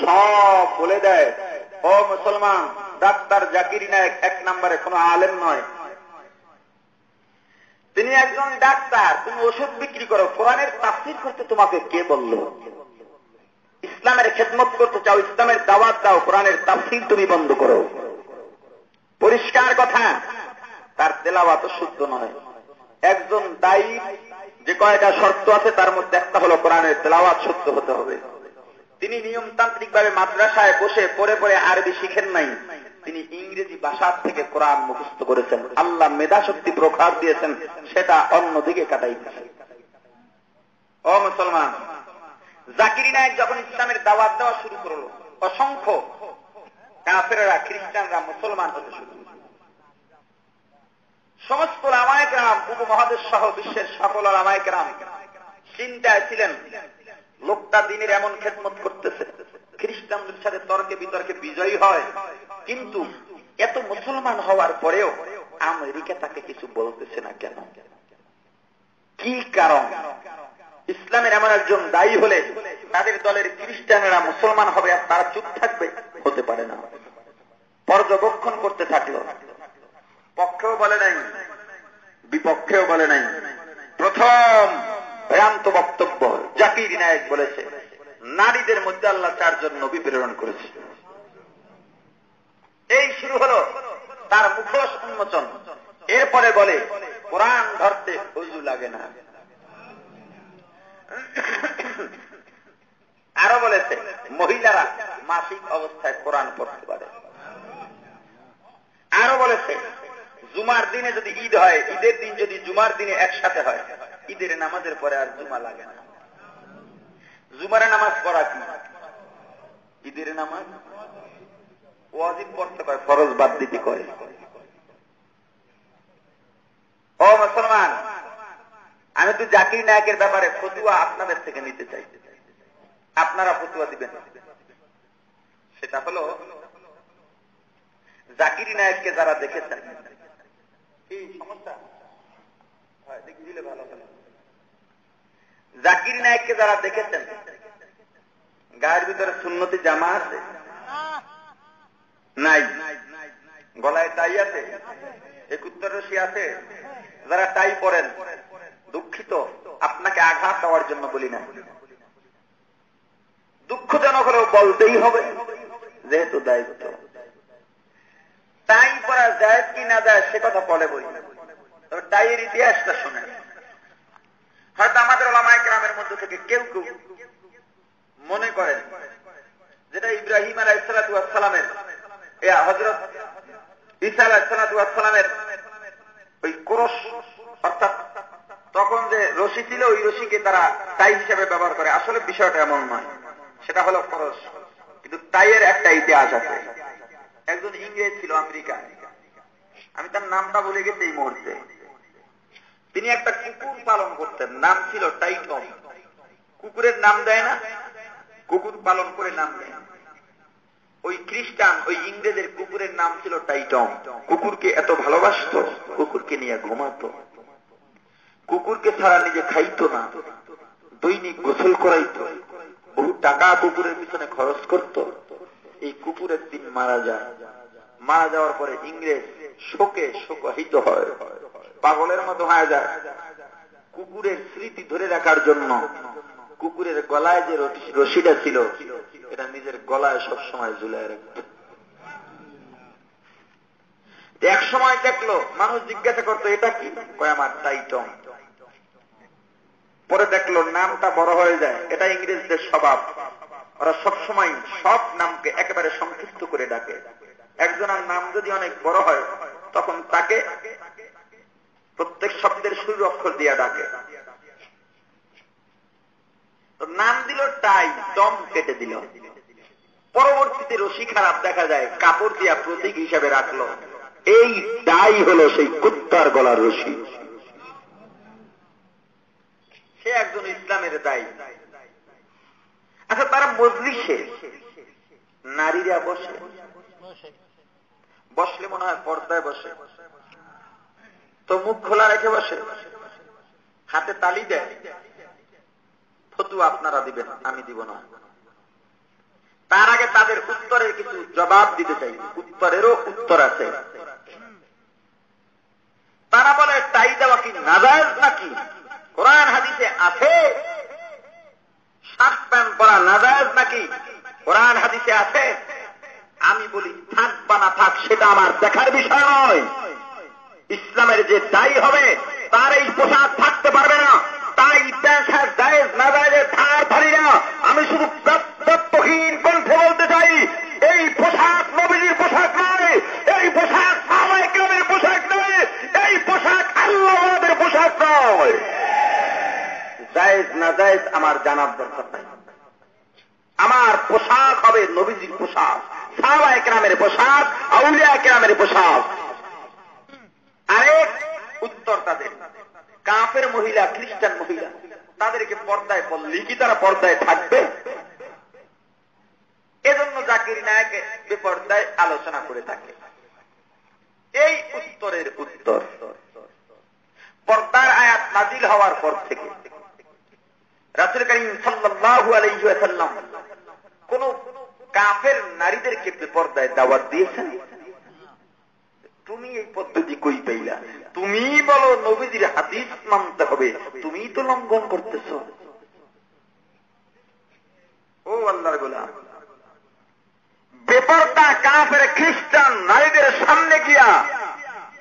সব বলে দেয়। ও মুসলমান, ডাক্তার জাকির নায়ক এক নাম্বারে কোন আলেম নয়। তিনি একজন ডাক্তার, তুমি ওষুধ বিক্রি করো, কোরআনের তাফসির করতে তোমাকে কে বলল? ইসলামের খেদমত করতে চাও, ইসলামের দাওয়াত দাও, কোরআনের তাফসির তুমি বন্ধ করো। পরিষ্কার কথা, তার তেলাওয়াত শুদ্ধ নয়। একজন দায়ী যে কয়টা শর্ত আছে তার মধ্যে একটা হলো কোরআনের তেলাওয়াত শুদ্ধ হতে হবে। তিনি নিয়মতান্ত্রিক ভাবে মাদ্রাসায় বসে পরে পরে আরবি শিখেন নাই। তিনি ইংরেজি ভাষার থেকে কোরআন মুখস্থ করেছেন। আল্লাহ মেধা শক্তি প্রকাশ দিয়েছেন, সেটা অন্যদিকে কাটাইতেছে। ও মুসলমান, জাকির নায়ক যখন ইসলামের দাওয়াত দেওয়া শুরু করল, অসংখ্য কাফেরা খ্রিস্টানরা, মুসলমান হতে শুরু সমস্ত রামায়করাম উপমহাদেশ সহ বিশ্বের সকল রামায়করাম চিন্তায় ছিলেন। লোকটা দিনের এমন খেদমত করতেছে খ্রিস্টানদের সাথে তর্কে বিতর্কে বিজয়ী হয়। কিন্তু এত মুসলমান হওয়ার পরেও আমেরিকা তাকে কিছু বলতেছে না কেন? কি কারণ? ইসলামের এমন একজন দায়ী হলে তাদের দলের খ্রিস্টানেরা মুসলমান হবে আর তারা চুপ থাকবে? হতে পারে না। পর্যবেক্ষণ করতে থাকল। পক্ষেও বলে নাই, বিপক্ষেও বলে নাই। প্রথম ভ্রান্ত বক্তব্য জাকির নায়ক বলেছে, নারীদের মধ্যে আল্লাহ চারজন নবী প্রেরণ করেছে। এই শুরু হলো তার মুখোশ উন্মোচন। এরপরে বলে, কোরআন ধরতে উজু লাগে না। আরও বলেছে, মহিলারা মাসিক অবস্থায় কোরআন পড়তে পারে। আরও বলেছে জুমার দিনে যদি ঈদ হয়, ঈদের দিন যদি জুমার দিনে একসাথে হয়, ঈদের নামাজের পরে আর জুমা লাগে না। জুমারে নামাজ পড়া কি? ঈদের নামাজ? ওয়াজিব পড়তে পারে ফরজ বাদ দিতে করে ও মুসলমান, আমি তো জাকির নায়কের ব্যাপারে ফতুয়া আপনাদের থেকে নিতে চাই। আপনারা ফতুয়া দিবেন। সেটা হলো, জাকির নায়ককে যারা দেখেছেন কি সমস্যা? দিলে ভালো হলো জাকির নায়ককে যারা দেখেছেন, গায়ের ভিতরে সুন্নতি জামা আছে? নাই। গলায় টাই আছে? একুত্তর রশি আছে? যারা টাই পরেন, দুঃখিত, আপনাকে আঘাত দেওয়ার জন্য বলি না। দুঃখজনক হলেও বলতেই হবে, যেহেতু দায়িত্ব। টাই পরা যায় কি না যায় সে কথা বলে বলি। তবে টাইয়ের ইতিহাসটা শোনেন। হয়তো আমাদের ওলামায় গ্রামের মধ্যে থেকে কেউ কেউ মনে করেন যেটা ইব্রাহিম আলাহ ইসালাতামের হজরত ইসা আলাহ ইসালাতামের ওই ক্রোশ অর্থাৎ তখন যে রশি ছিল, ওই রশিকে তারা টাই হিসেবে ব্যবহার করে। আসলে বিষয়টা এমন নয়, সেটা হলো খরচ কিন্তু টাইয়ের একটা ইতিহাস আছে। একজন ইংরেজ ছিল আমেরিকা আমি তার নামটা বলে গেছি এই মুহূর্তে। তিনি একটা কুকুর পালন করতেন। নাম ছিল টাইটম। কুকুরের নাম দেয় না? কুকুর পালন করে নাম দেয়। ওই খ্রিস্টান, ওই ইংরেজের কুকুরের নাম ছিল টাইটম। কুকুরকে এত ভালোবাসত, কুকুরকে নিয়ে ঘুমাতো। কুকুরকে ছাড়া নিজে খাইতো না। দৈনিক গোসল করাইত। বহু টাকা কুকুরের পিছনে খরচ করত। এই একদিন মারা যায়। মারা যাওয়ার পরে ইংরেজ শোকে শোকাহিত হয়। পাগলের মতো হয়ে যায়। কুকুরের স্মৃতি ধরে রাখার জন্য কুকুরের গলায় যে রশিটা ছিল, এটা নিজের গলায় সবসময় ঝুলায় রাখত। এক সময় দেখল, মানুষ জিজ্ঞাসা করতো, এটা কি? কয়, আমার টাইটম। পরে দেখল, নামটা বড় হয়ে যায়। এটা ইংরেজদের স্বভাব। ওরা সবসময় সব নামকে একেবারে সংক্ষিপ্ত করে ডাকে। একজনের নাম যদি অনেক বড় হয়, তখন তাকে প্রত্যেক শব্দের শুরু অক্ষর দিয়ে ডাকে। নাম দিল টাই, দম কেটে দিল। পরবর্তীতে রশি খারাপ দেখা যায়, কাপড় দিয়া প্রতীক হিসাবে রাখল। এই টাই হলো সেই কুত্তার গলার রশি। সে একজন ইসলামের দায়ী। আচ্ছা তারা মজলিসে নারীরা বসে। বসলে মনে হয় পর্দায় বসে। তো মুখ খোলা রেখে বসে। হাতে তালি দেয়। ফতু আপনারা দিবেন, আমি দিব না। তার আগে তাদের উত্তরের কিছু জবাব দিতে চাই। উত্তরেরও উত্তর আছে। তারা বলে, তাই দেওয়া কি নাজায়জ নাকি? কোরআন হাদিসে আছে? শার্ট প্যান্ট পরা নাজায়জ নাকি? কোরআন হাদিসে আছে? আমি বলি থাক বা না থাক, সেটা আমার দেখার বিষয় নয়। ইসলামের যে দায়ী হবে, তার এই পোশাক থাকতে পারবে না। তাই প্যান্ট দায়েজ নাজায়জের ধার ধারি না। আমি শুধু প্রত্যহীন কণ্ঠে বলতে চাই এই পোশাক নবীর পোশাক নয় এই পোশাক সামাইকের পোশাক নয় এই পোশাক আল্লাহদের পোশাক নয় জায়েজ না জায়েজ আমার জানার দরকার নাই। আমার পোশাক হবে নবীজির পোশাক, সাহবা একরামের পোশাক, আউলিয়া একরামের পোশাক। আরেক উত্তর তাদের, কাফের মহিলা, খ্রিস্টান মহিলা, তাদেরকে পর্দায় বললি কি তারা পর্দায় থাকবে। এজন্য জাকির নায়ক বেপর্দায় আলোচনা করে থাকে। এই উত্তরের উত্তর। পর্দার আয়াত নাজিল হওয়ার পর থেকে রাসুল করিম সাল্লাহ আলাইসাল্লাম কোন কাফের নারীদেরকে বেপর্দায় দাওয়াত দিয়েছেন? তুমি এই পদ্ধতি কই পাইলা? তুমি বলো নবীজির হাদিস মানতে হবে। তুমি তো লঙ্ঘন করতেছ। ও আল্লাহর গোলাম বেপরটা কাফের খ্রিস্টান নারীদের সামনে গিয়া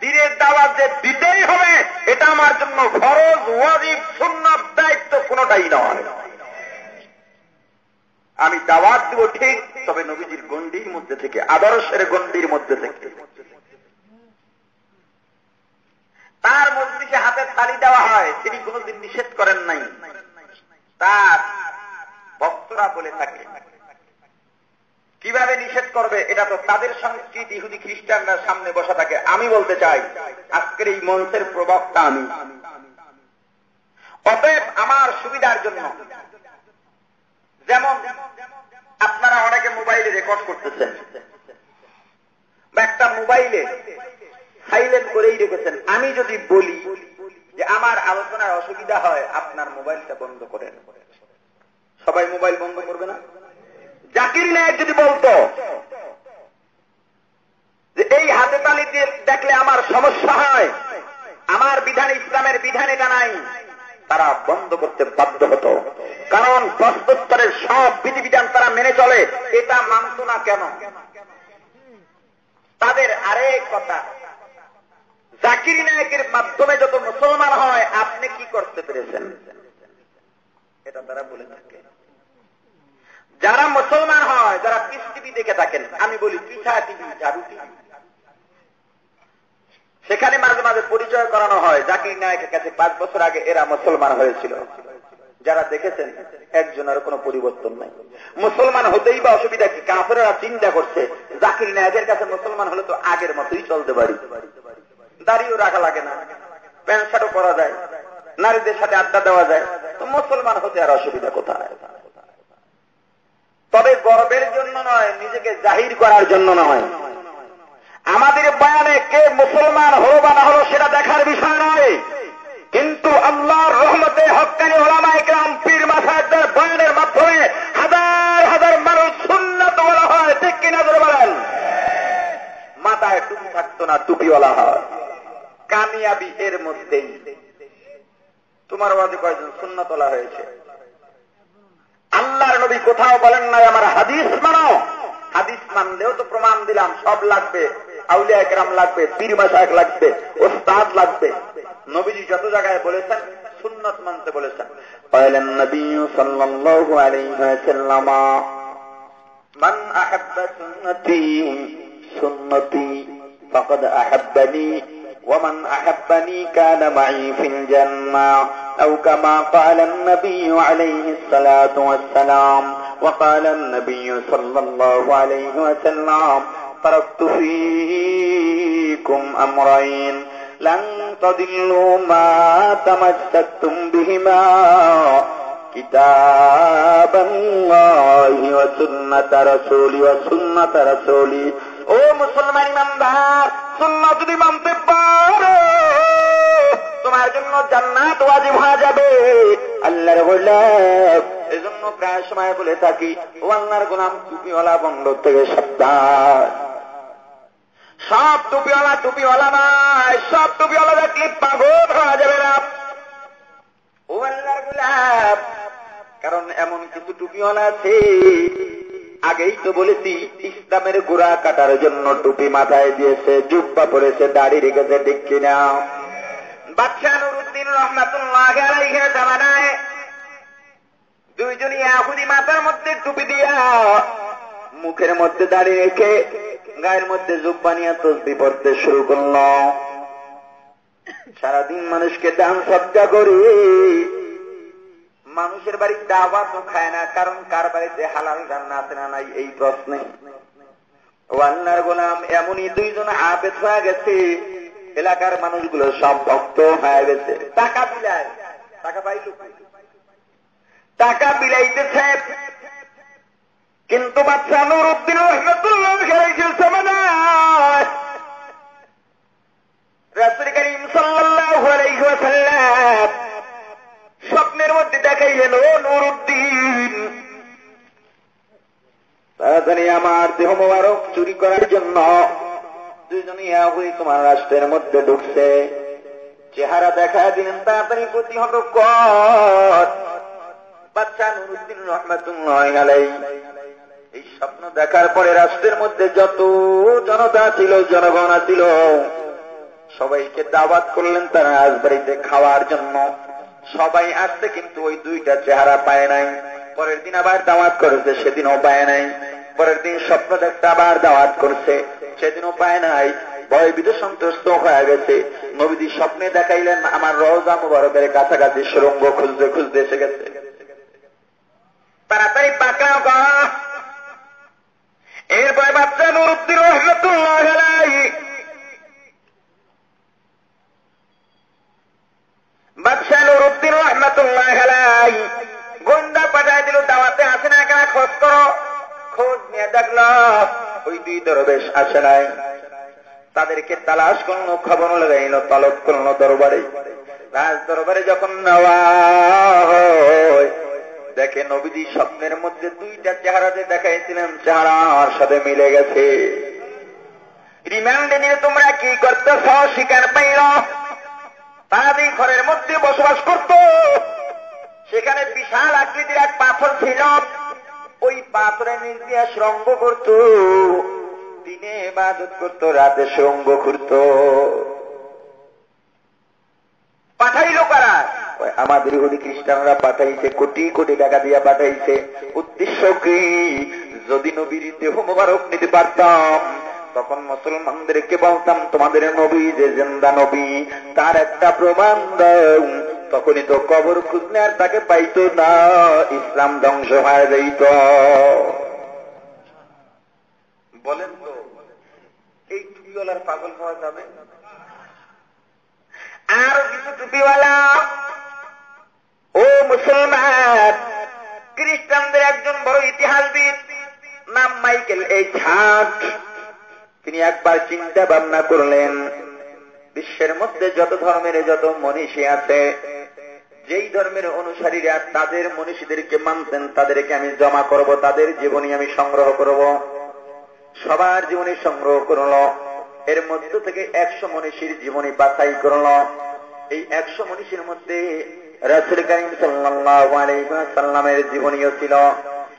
দিনের দাওয়াত যে দিতেই হবে, এটা আমার জন্য ফরজ, ওয়াজিব, সুন্নাত, দায়িত্ব কোনটাই নয়। আমি দাওয়াত দিব ঠিক, তবে নবীজির গন্ডির মধ্যে থেকে, আদর্শের গন্ডির মধ্যে থেকে। তার মজলিসে হাতের তালি দেওয়া হয়, তিনি কোনদিন নিষেধ করেন নাই। তার ভক্তরা বলে থাকে কীভাবে নিষেধ করবে, এটা তো তাদের সংস্কৃতি ইহুদি খ্রিস্টানরা সামনে বসা থাকে। আমি বলতে চাই, আজকের এই মঞ্চের প্রবক্তা আমি। অতএব আমার সুবিধার জন্য, যেমন আপনারা অনেকে মোবাইলে রেকর্ড করতেছেন, বা একটা মোবাইলে সাইলেন্ট করেই রেখেছেন। আমি যদি বলি যে আমার আলোচনায় অসুবিধা হয়, আপনার মোবাইলটা বন্ধ করেন। সবাই মোবাইল বন্ধ করবে না? জাকির নায়ক যদি বলতো। যে এই হাতে তালি দেখলে আমার সমস্যা হয়, আমার বিধান ইসলামের বিধান নাই। তারা বন্ধ করতে বাধ্য হতো। কারণ প্রশ্নোত্তরের সব বিধিবিধান তারা মেনে চলে, এটা মানত না কেন? তাদের আরেক কথা জাকির নায়কের মাধ্যমে যত মুসলমান হয়, আপনি কি করতে পেরেছেন? এটা তারা বলে থাকে। যারা মুসলমান হয়, যারা পিস টিভি দেখে থাকেন, আমি বলি পিঠা টিভি, ঝাড়ু টিভি। সেখানে মাঝে মাঝে পরিচয় করানো হয়, জাকির নায়কের কাছে পাঁচ বছর আগে এরা মুসলমান হয়েছিল। যারা দেখেছেন, একজনের কোনো পরিবর্তন নাই। মুসলমান হতেই বা অসুবিধা কি? কাফেরা চিন্তা করছে, জাকির নায়কের কাছে মুসলমান হলে তো আগের মতোই চলতে পারি। দাড়িও রাখা লাগে না, প্যান্ট শার্টও করা যায়, নারীদের সাথে আড্ডা দেওয়া যায়। তো মুসলমান হতে আর অসুবিধা কোথায়? তবে গর্বের জন্য নয়, নিজেকে জাহির করার জন্য নয়। আমাদের বয়ানে কে মুসলমান হলো বা না হলো সেটা দেখার বিষয় নয়। কিন্তু আল্লাহর রহমতে হকানি ওলামা ইকরাম পীর মাসায়দের বয়ানের মাধ্যমে হাজার হাজার মানুষ সুন্নত বলা হয়, ঠিক কিনা ধরে বলেন? মাথায় টুপি থাকতো না, টুপিওয়ালা হয়। কামিয়াবি এর মধ্যেই। তোমার বাদে কয়েকজন সুন্নতলা হয়েছে? আল্লাহর নবী কোথাও বলেন নাই, আমার হাদিস মানো। হাদিস মানলেও তো প্রমাণ দিলাম, সব লাগবে। আউলিয়া একরাম লাগবে, পীর মাসাক লাগবে, ওস্তাদ লাগবে। নবীজি যত জায়গায় বলেছেন, সুন্নত মানতে বলেছেন। পয়লেন নবী সাল্লাল্লাহু আলাইহি ওয়াসাল্লাম মান আহাব্বা সুন্নতি সুন্নতি, ফাকাদ আহাব্বানি ومن أحبني كان معي في الجنة أو كما قال النبي عليه الصلاة والسلام وقال النبي صلى الله عليه وسلم تركت فيكم أمرين لن تضلوا ما تمسكتم بهما كتاب الله وسنة رسولي وسنة رسولي ও মুসলমান ইমানদার সুন্নাত যদি মানতে পারো, তোমার জন্য জান্নাত ওয়াজিব হয়ে যাবে। আল্লাহর গোলাম এজন্য প্রায় সময় বলে থাকি, ও আল্লাহর গোলাম, টুপিওয়ালা বন্ধ থেকে সাবধান। সব টুপিওয়ালা টুপিওয়ালা নয় সব টুপিওয়ালা দেখলে পাগল হওয়া যাবে না। ও আল্লাহর গোলাম কারণ এমন কিছু টুপিওয়ালা আছে আগেই তো বলেছি, ইসলামের গোড়া কাটার জন্য টুপি মাথায় দিয়েছে জুব্বা পরেছে দাড়ি রেখেছে, ঠিক কিনা? বাচ্চা নুরুদ্দিন রহমাতুল্লাহ দুইজনই আহুদি মাথার মধ্যে টুপি দিয়া মুখের মধ্যে দাড়ি রেখে গায়ের মধ্যে জুব্বা নিয়ে তসবি পড়তে শুরু করল। সারাদিন মানুষকে দান সজ্জা করি মানুষের বাড়ি দাওয়াতও খায় না, কারণ কার বাড়িতে হালাল রান্না আছে না নাই, এই প্রশ্নে। ও আল্লাহর গোলাম এমনই দুইজন আবেদ হয়ে গেছে, এলাকার মানুষগুলো সব ভক্ত হয়ে গেছে। টাকা বিলায়। টাকা পাইল টাকা বিলাইতেছে। কিন্তু বাচ্চা রহমতুল্লাহ করিম সাল্লাল্লাহু আলাইহি ওয়াসাল্লাম স্বপ্নের মধ্যে দেখাইলেন ও নুরুদ্দিন। তাড়াতাড়ি আমার দেহ মোবারক চুরি করার জন্য দুইজনই আহুই তোমার রাষ্ট্রের মধ্যে ঢুকছে। চেহারা দেখা দিলেন তাড়াতাড়ি প্রতিহত কর। বাচ্চা নুরুদ্দিন রহমাতুল্লাহ এই স্বপ্ন দেখার পরে রাষ্ট্রের মধ্যে যত জনতা ছিল, জনগণ ছিল, সবাইকে দাওয়াত করলেন তারা রাজবাড়িতে খাওয়ার জন্য। সবাই আসছে কিন্তু ওই দুইটা চেহারা পায় নাই। পরের দিন আবার দাওয়াত করেছে, সেদিনও পায় নাই। পরের দিন স্বপ্ন দেখতে আবার দাওয়াত করছে, সেদিনও পায় নাই। ভয়বিদ সন্তুষ্ট হয়ে গেছে। নবীদি স্বপ্নে দেখাইলেন, আমার রওজা মুবারকের কাছাকাছি সুরঙ্গ খুঁজতে খুঁজতে এসে গেছে। তাড়াতাড়ি পাকড়াও দরবেশ আসে নাই। তাদেরকে তালাশ করল খবর লাগাইল, তলব করল দরবারে। রাজ দরবারে যখন নেওয়া দেখে নবীজি স্বপ্নের মধ্যে দুইটা চেহারাতে দেখাইছিলেন, চেহারার সাথে মিলে গেছে। রিমান্ডে নিয়ে তোমরা কি করতেছ? শিকার পাইল। তারাদি ঘরের মধ্যে বসবাস করত। সেখানে বিশাল আকৃতির এক পাথর ছিল। ওই পাথরের নিচ দিয়ে সঙ্গ করত। দিনে বাদত করত, রাতে সঙ্গ করত পাঠাইল কারা? আমাদের ইহুদি খ্রিস্টানরা পাঠাইছে, কোটি কোটি টাকা দিয়া পাঠাইছে। উদ্দেশ্য কি? যদি নবীর দেহ মোবারক নিতে পারতাম, তখন মুসলমানদেরকে বলতাম, তোমাদের নবী যে জেন্দা নবী, তার একটা প্রমাণ দাও। তখনই তো কবর খুঁজলে আর তাকে পাইতো না, ইসলাম ধ্বংস হয়ে যাইত। বলেন তো এই টুপিওয়ালার পাগল হওয়া যাবে? আর কিছু টুপিওয়ালা ও মুসলমান, খ্রিস্টানদের একজন বড় ইতিহাসবিদ নাম মাইকেল এই ছাট তিনি একবার চিন্তা ভাবনা করলেন, বিশ্বের মধ্যে যত ধর্মের যত মনীষী আছে, যেই ধর্মের অনুসারীরা তাদের মনীষীদেরকে মানতেন, তাদেরকে আমি জমা করব, তাদের জীবনী আমি সংগ্রহ করব। সবার জীবনী সংগ্রহ করল। এর মধ্য থেকে একশো মনীষীর জীবনী বাছাই করল। এই একশো মনীষীর মধ্যে রাসুল করিম সাল্লামের জীবনীও ছিল।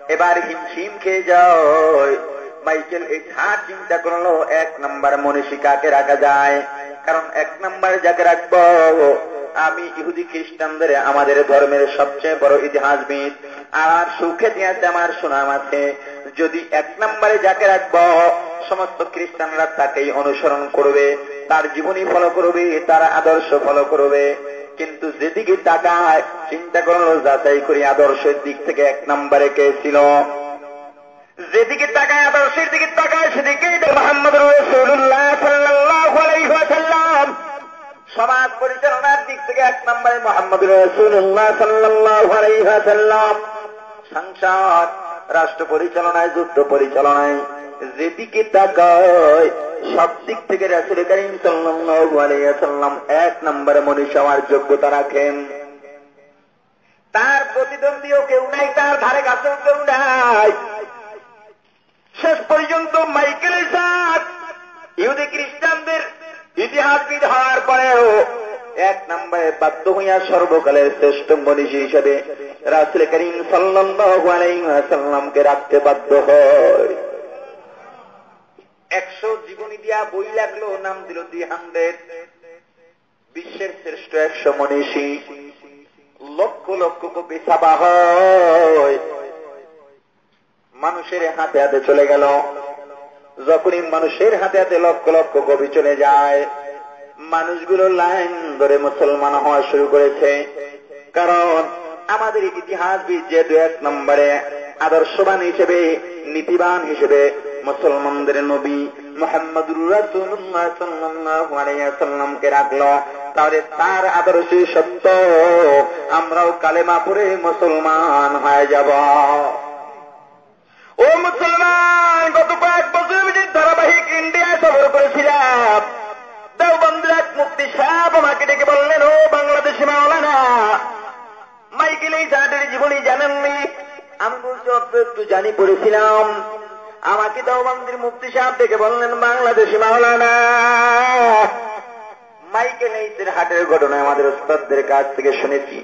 এবার হিমশিম খেয়ে যায়। মাইকেল এই ঝাড় চিন্তা করল, এক নাম্বার মনীষী কাকে রাখা যায়? কারণ এক নাম্বার যাকে রাখব, আমি ইহুদি খ্রিস্টানদের আমাদের ধর্মের সবচেয়ে বড় ইতিহাসবিদ। আর সুখে দিয়েছে আমার সুনাম আছে। যদি এক নম্বরে যাকে রাখব, সমস্ত খ্রিস্টানরা তাকেই অনুসরণ করবে, তার জীবনী ফলো করবে, তার আদর্শ ফলো করবে। কিন্তু যেদিকে তাকায়, চিন্তা করল যাচাই করি, আদর্শের দিক থেকে এক নম্বরে কে ছিল? যেদিকে তাকায়, আদর্শের দিকে তাকায়, সেদিকেই মোহাম্মদ সাল্লাহ সমাজ পরিচালনার দিক থেকে এক নম্বরে মোহাম্মদ রসুল্লাহ সাল্লাম সংসার রাষ্ট্র পরিচালনায়, যুদ্ধ পরিচালনায়। যেদিকে তাকায় সব দিক থেকে রাসুল সাল্লাম এক নম্বরে মনীষ হওয়ার যোগ্যতা রাখেন। তার প্রতিদ্বন্দ্বীও কেউ নাই, তার ধারে কাছেও কেউ নাই। শেষ পর্যন্ত মাইকেল ইহুদি খ্রিস্টানদের ইতিহাসবিদ হওয়ার পরেও এক নম্বরে বাধ্য হইয়া সর্বকালের শ্রেষ্ঠ মনীষী হিসেবে রাসুল করিম সাল্লামকে রাখতে বাধ্য হয়। একশো জীবনী দিয়া বই লাগল, নাম দিল দুই হান্ড্রেড। বিশ্বের শ্রেষ্ঠ একশো মনীষী। লক্ষ লক্ষ কপি ছাপা হয়। মানুষের হাতে হাতে চলে গেল। যখনই মানুষের হাতে হাতে লক্ষ লক্ষ কবি চলে যায়, মানুষগুলো লাইন ধরে মুসলমান হওয়া শুরু করেছে। কারণ আমাদের ইতিহাসবিদ যে দু এক নম্বরে, আদর্শবান হিসেবে, নীতিবান হিসেবে মুসলমানদের নবী মোহাম্মদুর রাসুল্লাহামকে রাখল। তাহলে তার আদর্শ সত্য, আমরাও কালেমা পরে মুসলমান হয়ে যাব। ও মুসলমান, গত কয়েক বছর ধারাবাহিক ইন্ডিয়ায় সফর করেছিলাম, দেওবন্দের এক মুক্তি সাহেব আমাকে ডেকে বললেন, ও বাংলাদেশি মাওলানা মাইকেল এই সাহাটের জীবনী জানেননি? আমি বলছি অত একটু জানি পড়েছিলাম। আমাকে দেওবন্দির মুক্তি সাহেব ডেকে বললেন, বাংলাদেশি মাওলানা, মাইকেল এইসের হাটের ঘটনায় আমাদের ওস্তাদদের কাছ থেকে শুনেছি।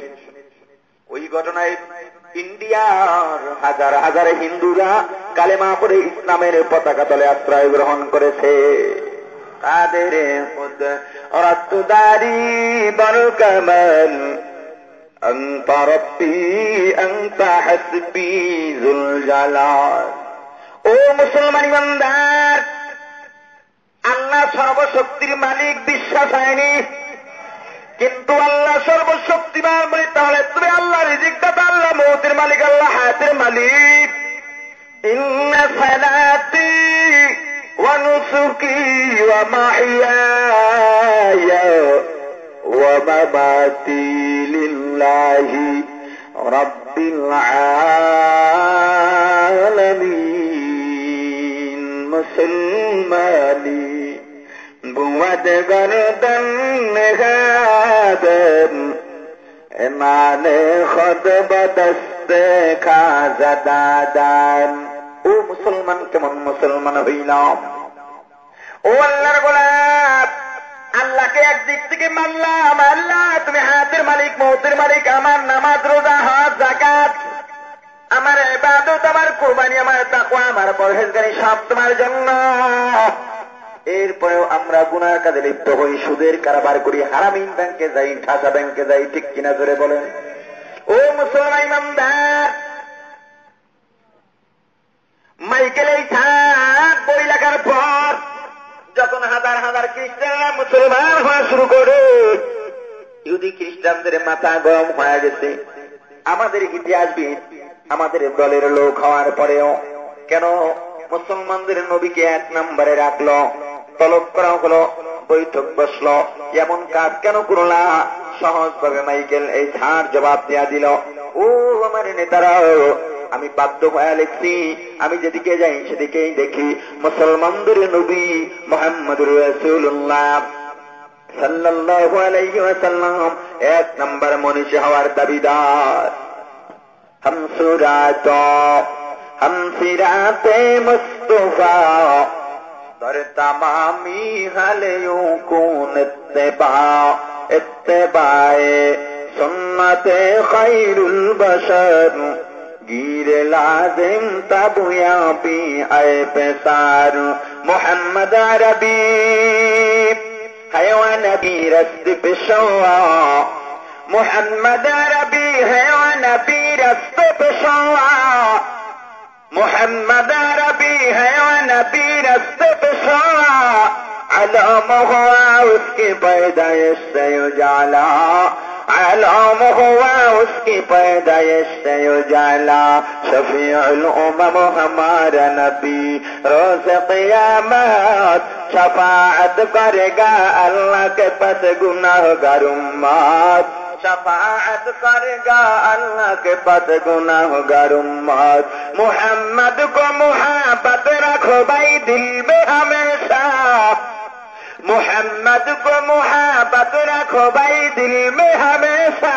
ওই ঘটনায় ইন্ডিয়ার হাজার হাজার হিন্দুরা কালেমা পরে ইসলামের পতাকা তলে আশ্রয় গ্রহণ করেছে। তাদের রত্তুদারি বড় কামাল أنت ربي أنت حسبي ذو الجلال ও মুসলমান ইমানদার আল্লাহ সর্বশক্তির মালিক বিশ্বাস হয়নি কিন্তু আল্লাহ সর্বশক্তিমান বলি তাহলে তুমি আল্লাহ রিজিকটা আল্লাহ মৌতের মালিক আল্লাহ হায়াতের মালিক إن صلاتي ونسكي ومحياي ومماتي لله رب العالمين مسلماني بود گردن نگادم ایمان خود بدست খাজা দাদান ও মুসলমান কেমন মুসলমান হইলাম ও আল্লাহর গোলাপ আল্লাহকে একদিক থেকে মানলাম, আল্লাহ, তুমি হাতের মালিক, মৌতের মালিক, আমার নামাজ, রোজা হাত জাকাত আমার এবাদত আমার কোরবানি, আমার তাকুয়া আমার পরহেজগারি, সব তোমার জন্য। এরপরেও আমরা গুনার কাজে লিপ্ত হই, সুদের কারবার করি, হারামিন ব্যাংকে যাই, ঢাকা ব্যাংকে যাই, ঠিক কিনা ধরে বলেন। ও মুসলমান ইমামদার মাইকেল এই থাক, বই লেখার পর যখন হাজার হাজার খ্রিস্টানরা মুসলমান হওয়া শুরু করে, ইহুদি খ্রিস্টানদের মাথা গরম হয়ে গেছে। আমাদের ইতিহাসবিদ, আমাদের দলের লোক হওয়ার পরেও কেন মুসলমানদের নবীকে এক নম্বরে রাখল, তলব করা হলো, বৈঠক বসল, এমন কাজ কেন করলা সহজ ভাবে মাইকেল এই ছাড় জবাব দেয়া দিল। ও আমার নেতারাও আমি বাধ্য হয়ে লিখছি। আমি যেদিকে যাই, সেদিকেই দেখি মুসলমানদের নবী মোহাম্মদ রসুল্লাহ এক নম্বর মনীষ হওয়ার দাবিদার। হমসুরাত হমসিরাতে ہم سرات مصطفیٰ در تمامی حلیوں کو اتباع گیر لازم تب یابی اے پسار محمد عربی حیوان نبی رست پشوا محمد عربی حیوان نبی رست پشوا محمد عربی حیوان نبی رست پشوا علام ہوا اس کی پیدائش سے اجالا علامه हुआ उसकी पैदाइश से उजाला शफील उमम हमारा नबी रोज क़यामत शफाअत करेगा अल्लाह के पद गुनाहगार उम्मत शफाअत करेगा अल्लाह के पद गुनाहगार उम्मत मोहम्मद को मुहब्बत रखो भाई दिल में हमेशा मोहम्मद को मुहब्बत रखो भाई दिल में हमेशा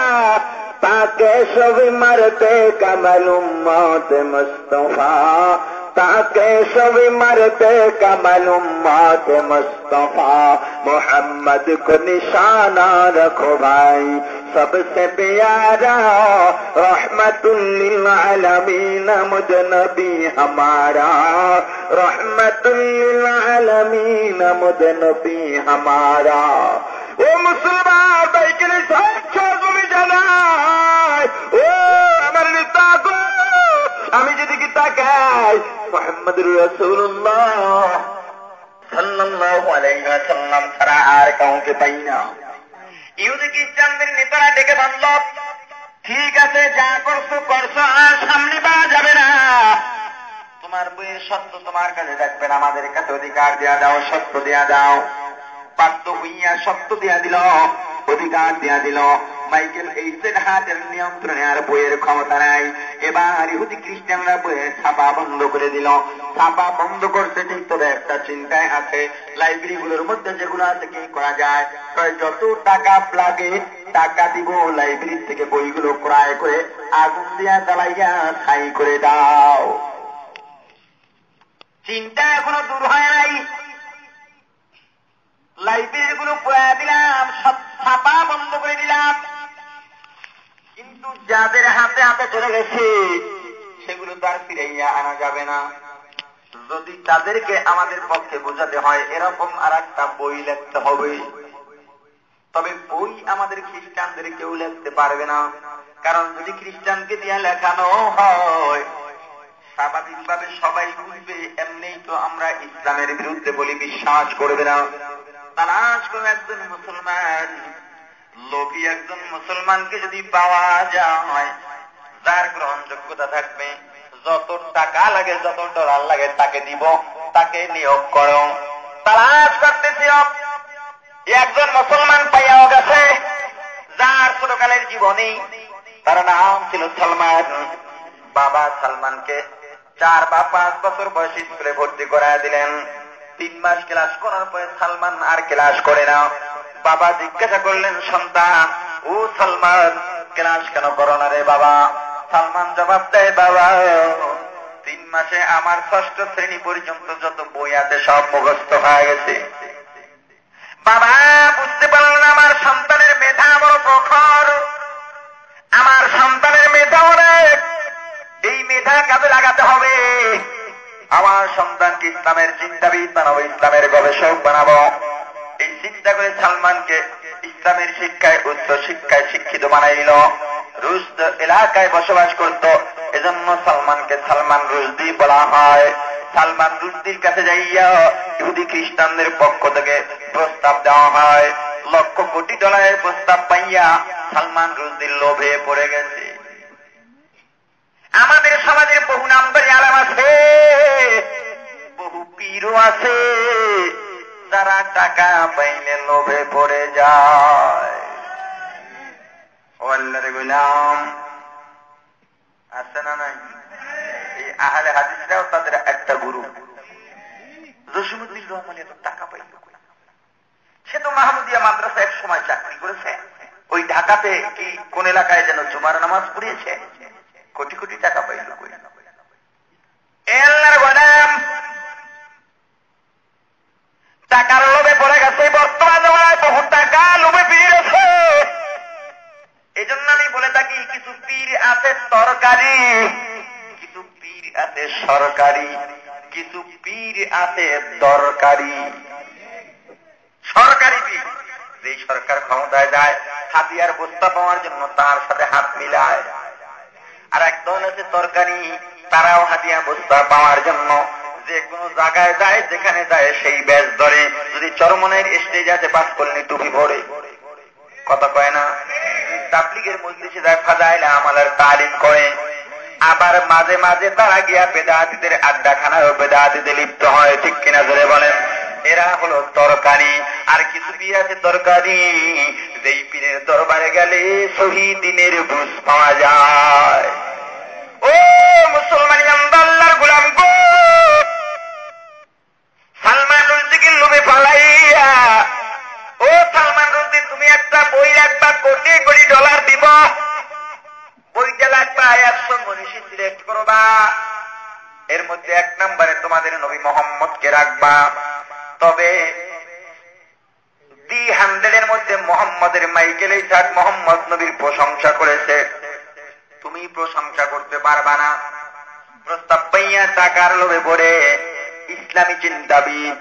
ताके सभी मरते कमल उम्मत मुस्तफा شو مرتے کمل امات مصطفیٰ، محمد کو نشانہ رکھو بھائی۔ سب سے پیارا رحمت للعالمین، مجھ نبی ہمارا۔ رحمت للعالمین، مجھ نبی ہمارا۔ وہ مسلمان، بھائی کے لیے جنا او امر کو আমি যেদিকে তাকাই মোহাম্মদ রসুল্লাহ ছাড়া আর কাউকে পাই না। ইহুদি খ্রিস্টানদের নেতারা ডেকে বাঁধল ঠিক আছে, যা করছ করছ, আর সামনে পাওয়া যাবে না। তোমার বইয়ের সত্য তোমার কাছে রাখবে না, আমাদের কাছে অধিকার দেওয়া দাও, সত্য দেওয়া দাও। বাধ্য হইয়া সত্য দেওয়া দিল, অধিকার দেওয়া দিল। মাইকেল এইসের হাতের নিয়ন্ত্রণে আর বইয়ের ক্ষমতা নাই। এবার ইহুদি খ্রিস্টানরা বইয়ের ছাপা বন্ধ করে দিল। ছাপা বন্ধ করতে ঠিক তবে একটা চিন্তায় আছে। লাইব্রেরি গুলোর মধ্যে যেগুলো আছে কি করা যায়? যত টাকা লাগে। টাকা দিব লাইব্রেরি থেকে বইগুলো ক্রয় করে আগুন দিয়া জ্বালাইয়া ছাই করে দাও। চিন্তা এখনও দূর হয় নাই। লাইব্রেরি গুলো পড়া দিলাম, সব ছাপা বন্ধ করে দিলাম। কিন্তু যাদের হাতে হাতে চলে গেছে, সেগুলো তো আর ফিরাইয়া আনা যাবে না। যদি তাদেরকে আমাদের পক্ষে বোঝাতে হয়, এরকম আর একটা বই লিখতে হবে। তবে বই আমাদের খ্রিস্টানদের কেউ লিখতে পারবে না। কারণ যদি খ্রিস্টানকে দিয়ে লেখানো হয়, স্বাভাবিকভাবে সবাই বুঝবে এমনি তো আমরা ইসলামের বিরুদ্ধে বলি, বিশ্বাস করবে না। তালাশ করে একজন মুসলমান। লোভী একজন মুসলমানকে যদি পাওয়া যায় যার গ্রহণযোগ্যতা থাকবে যত টাকা লাগে যত ডলার লাগে, তাকে দিব, তাকে নিয়োগ করো। তালাশ করতেছি একজন মুসলমান পাইয়াও গেছে, যার ছোটকালের জীবনে, তার নাম ছিল সালমান। বাবা সালমানকে চার বা পাঁচ বছর বয়সে স্কুলে ভর্তি করায় দিলেন। তিন মাস ক্লাস করার পরে সালমান আর ক্লাস করে না। বাবা জিজ্ঞাসা করলেন, সন্তান, ও সালমান, ক্লাস কেন করো না রে বাবা? সালমান জবাব দেয়, বাবা, তিন মাসে আমার ষষ্ঠ শ্রেণি পর্যন্ত যত বই আছে সব মুখস্থ হয়ে গেছে। বাবা, বুঝতে পারলেন আমার সন্তানের মেধা বড় প্রখর। আমার সন্তানের মেধা অনেক। এই মেধা কাজে লাগাতে হবে। আমার সন্তানকে ইসলামের চিন্তাবিদ বানাবো, ইসলামের গবেষক বানাবো। চিন্তা করে সালমানকে ইসলামের শিক্ষায়, উচ্চ শিক্ষায় শিক্ষিত বানাইল রুশদ এলাকায় বসবাস করত। এজন্য সালমানকে সালমান রুশদি বলা হয়। সালমান রুশদির কাছে যাইয়া ইহুদি খ্রিস্টানদের পক্ষ থেকে প্রস্তাব দেওয়া হয়। লক্ষ কোটি ডলারের প্রস্তাব পাইয়া সালমান রুশদির লোভে পড়ে গেছে। আমাদের সমাজের বহু নামদারি আলাম আছে, বহু পীরও আছে। যারা টাকা পাইলে লোভে পড়ে যায়। গুলাম। আছে না নাই? এই আহলে হাদিসরাও তাদের একটা গুরু। জসিমুদ্দিন টাকা পাইল সে তো মাহমুদিয়া মাদ্রাসা এক সময় চাকরি করেছে। ওই ঢাকাতে কি কোন এলাকায় যেন জুমার নামাজ পড়িয়েছে? কোটি কোটি টাকা পাইল টাকার লোভে পড়ে গেছে বর্তমান জমানায় বহু টাকা লোভে ফিরেছে এই জন্য আমি বলে থাকি, কিছু পীর আছে তরকারি কিছু পীর আছে সরকারি, কিছু পীর আছে দরকারি। সরকারি পীর যে সরকার ক্ষমতায় যায়, হাতিয়ার বস্তা পাওয়ার জন্য তার সাথে হাত মিলায়। আর একদল আছে তরকারি, তারাও হাতিয়া বস্তা পাওয়ার জন্য যে কোনো জায়গায় যায়, যেখানে যায়, সেই ব্যাস ধরে। যদি চরমনের স্টেজ আছে পাস করলে টুপি ভরে। কথা কয় না? তাবলিগের মজলিসে যায়, ফাজাইলে আমাদের তালিম করে। আবার মাঝে মাঝে তারা গিয়া বেদাতিদের আড্ডাখানায় বেদাতিতে লিপ্ত হয়। ঠিক কিনা ধরে বলেন? এরা হলো তরকারি। আর কিছু পীর আছে তরকারি? যেই পীরের দরবারে গেলে শহীদিনের বুঝ পাওয়া যায়। ও মুসলমান আল্লাহর গুলাম গো সালমান রুজিকে লোভে পালাইয়া সালমান রুজি তুমি একটা বই রাখবা, কোটি কোটি ডলার দিব। বইটা লাগবা একশো মনীষী সিলেক্ট করবা। এর মধ্যে এক নম্বরে তোমাদের নবী মোহাম্মদকে রাখবা। তবে দি হান্ড্রেডের মধ্যে মোহাম্মদের মাইকেল ইসাক মোহাম্মদ নবীর প্রশংসা করেছে। তুমি প্রশংসা করতে পারবা না। প্রস্তাব পাইয়া টাকার লোভে পড়ে ইসলামী চিন্তাবিদ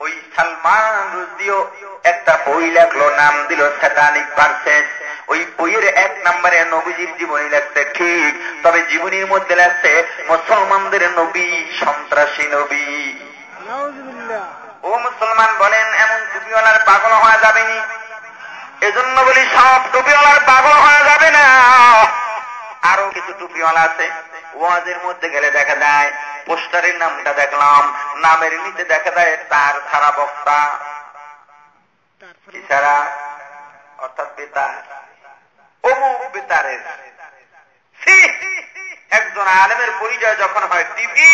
ওই সালমান রুজিও একটা বই লেখলো নাম দিল স্যাটানিক ভার্সেস ওই বইয়ের এক নম্বরে নবীজির জীবনী লেখছে ঠিক। তবে জীবনীর মধ্যে লেখছে মুসলমানদের নবী, সন্ত্রাসী নবী। ও মুসলমান বলেন, এমন টুপিওয়ালার পাগল হওয়া যাবেনি এজন্য বলি, সব টুপিওয়ালার পাগল হওয়া যাবে না। আরও কিছু টুপিওয়ালা আছে, ওয়াজের মধ্যে গেলে দেখা যায়, পোস্টারের নামটা দেখলাম, নামের নিচে দেখা যায় তার ছাড়া বক্তা ছাড়া অর্থাৎ বেতার, অমুক বেতারের। একজন আলেমের পরিচয় যখন হয় টিভি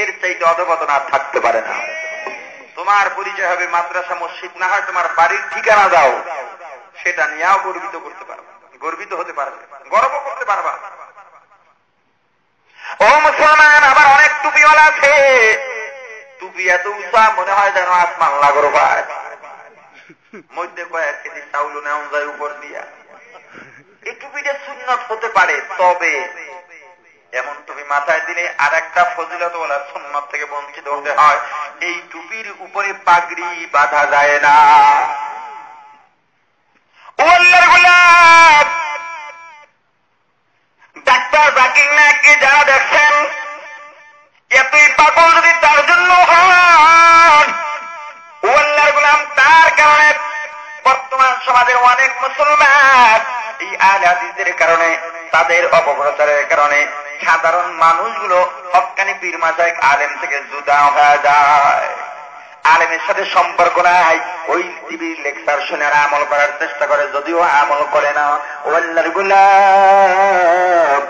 এর চাইতে অধপতন আর থাকতে পারে না। তোমার পরিচয় হবে মাদ্রাসা, মসজিদ, না হয় তোমার বাড়ির ঠিকানা দাও। সেটা নিয়েও গর্বিত করতে পারবে, গর্বিত হতে পারবে, গর্ব করতে পারবা। ও মুসলমান, আবার অনেক টুপিওয়ালা আছে। টুপি এত উঁচা, মনে হয় যেন আসমান লাগর ভাই মধ্যে কয়েক কেজি চাউল নেওয়া যায় উপর দিয়া। এই টুপিটা সুন্নত হতে পারে, তবে। এমন টুপি মাথায় দিলে আর একটা ফজিলত বলার সুন্নত থেকে বঞ্চিত হতে হয়। এই টুপির উপরে পাগড়ি বাঁধা যায় না। ও আল্লাহর গোলাপ ডাক্তার জাকির নায়ককে যারা দেখছেন, এতই পাগল যদি তার জন্য হন ও গোলাম তার কারণে বর্তমান সমাজের অনেক মুসলমান। এই আলাদিদের কারণে, তাদের অপপ্রচারের কারণে সাধারণ মানুষগুলো হকানি পীর মাসায় আলেম থেকে জুদা হয়ে যায়। আলেমের সাথে সম্পর্ক নাই ওই টিভির লেকচার শুনে আমল করার চেষ্টা করে যদিও আমল করে না। ওয়াল্লার গুলাম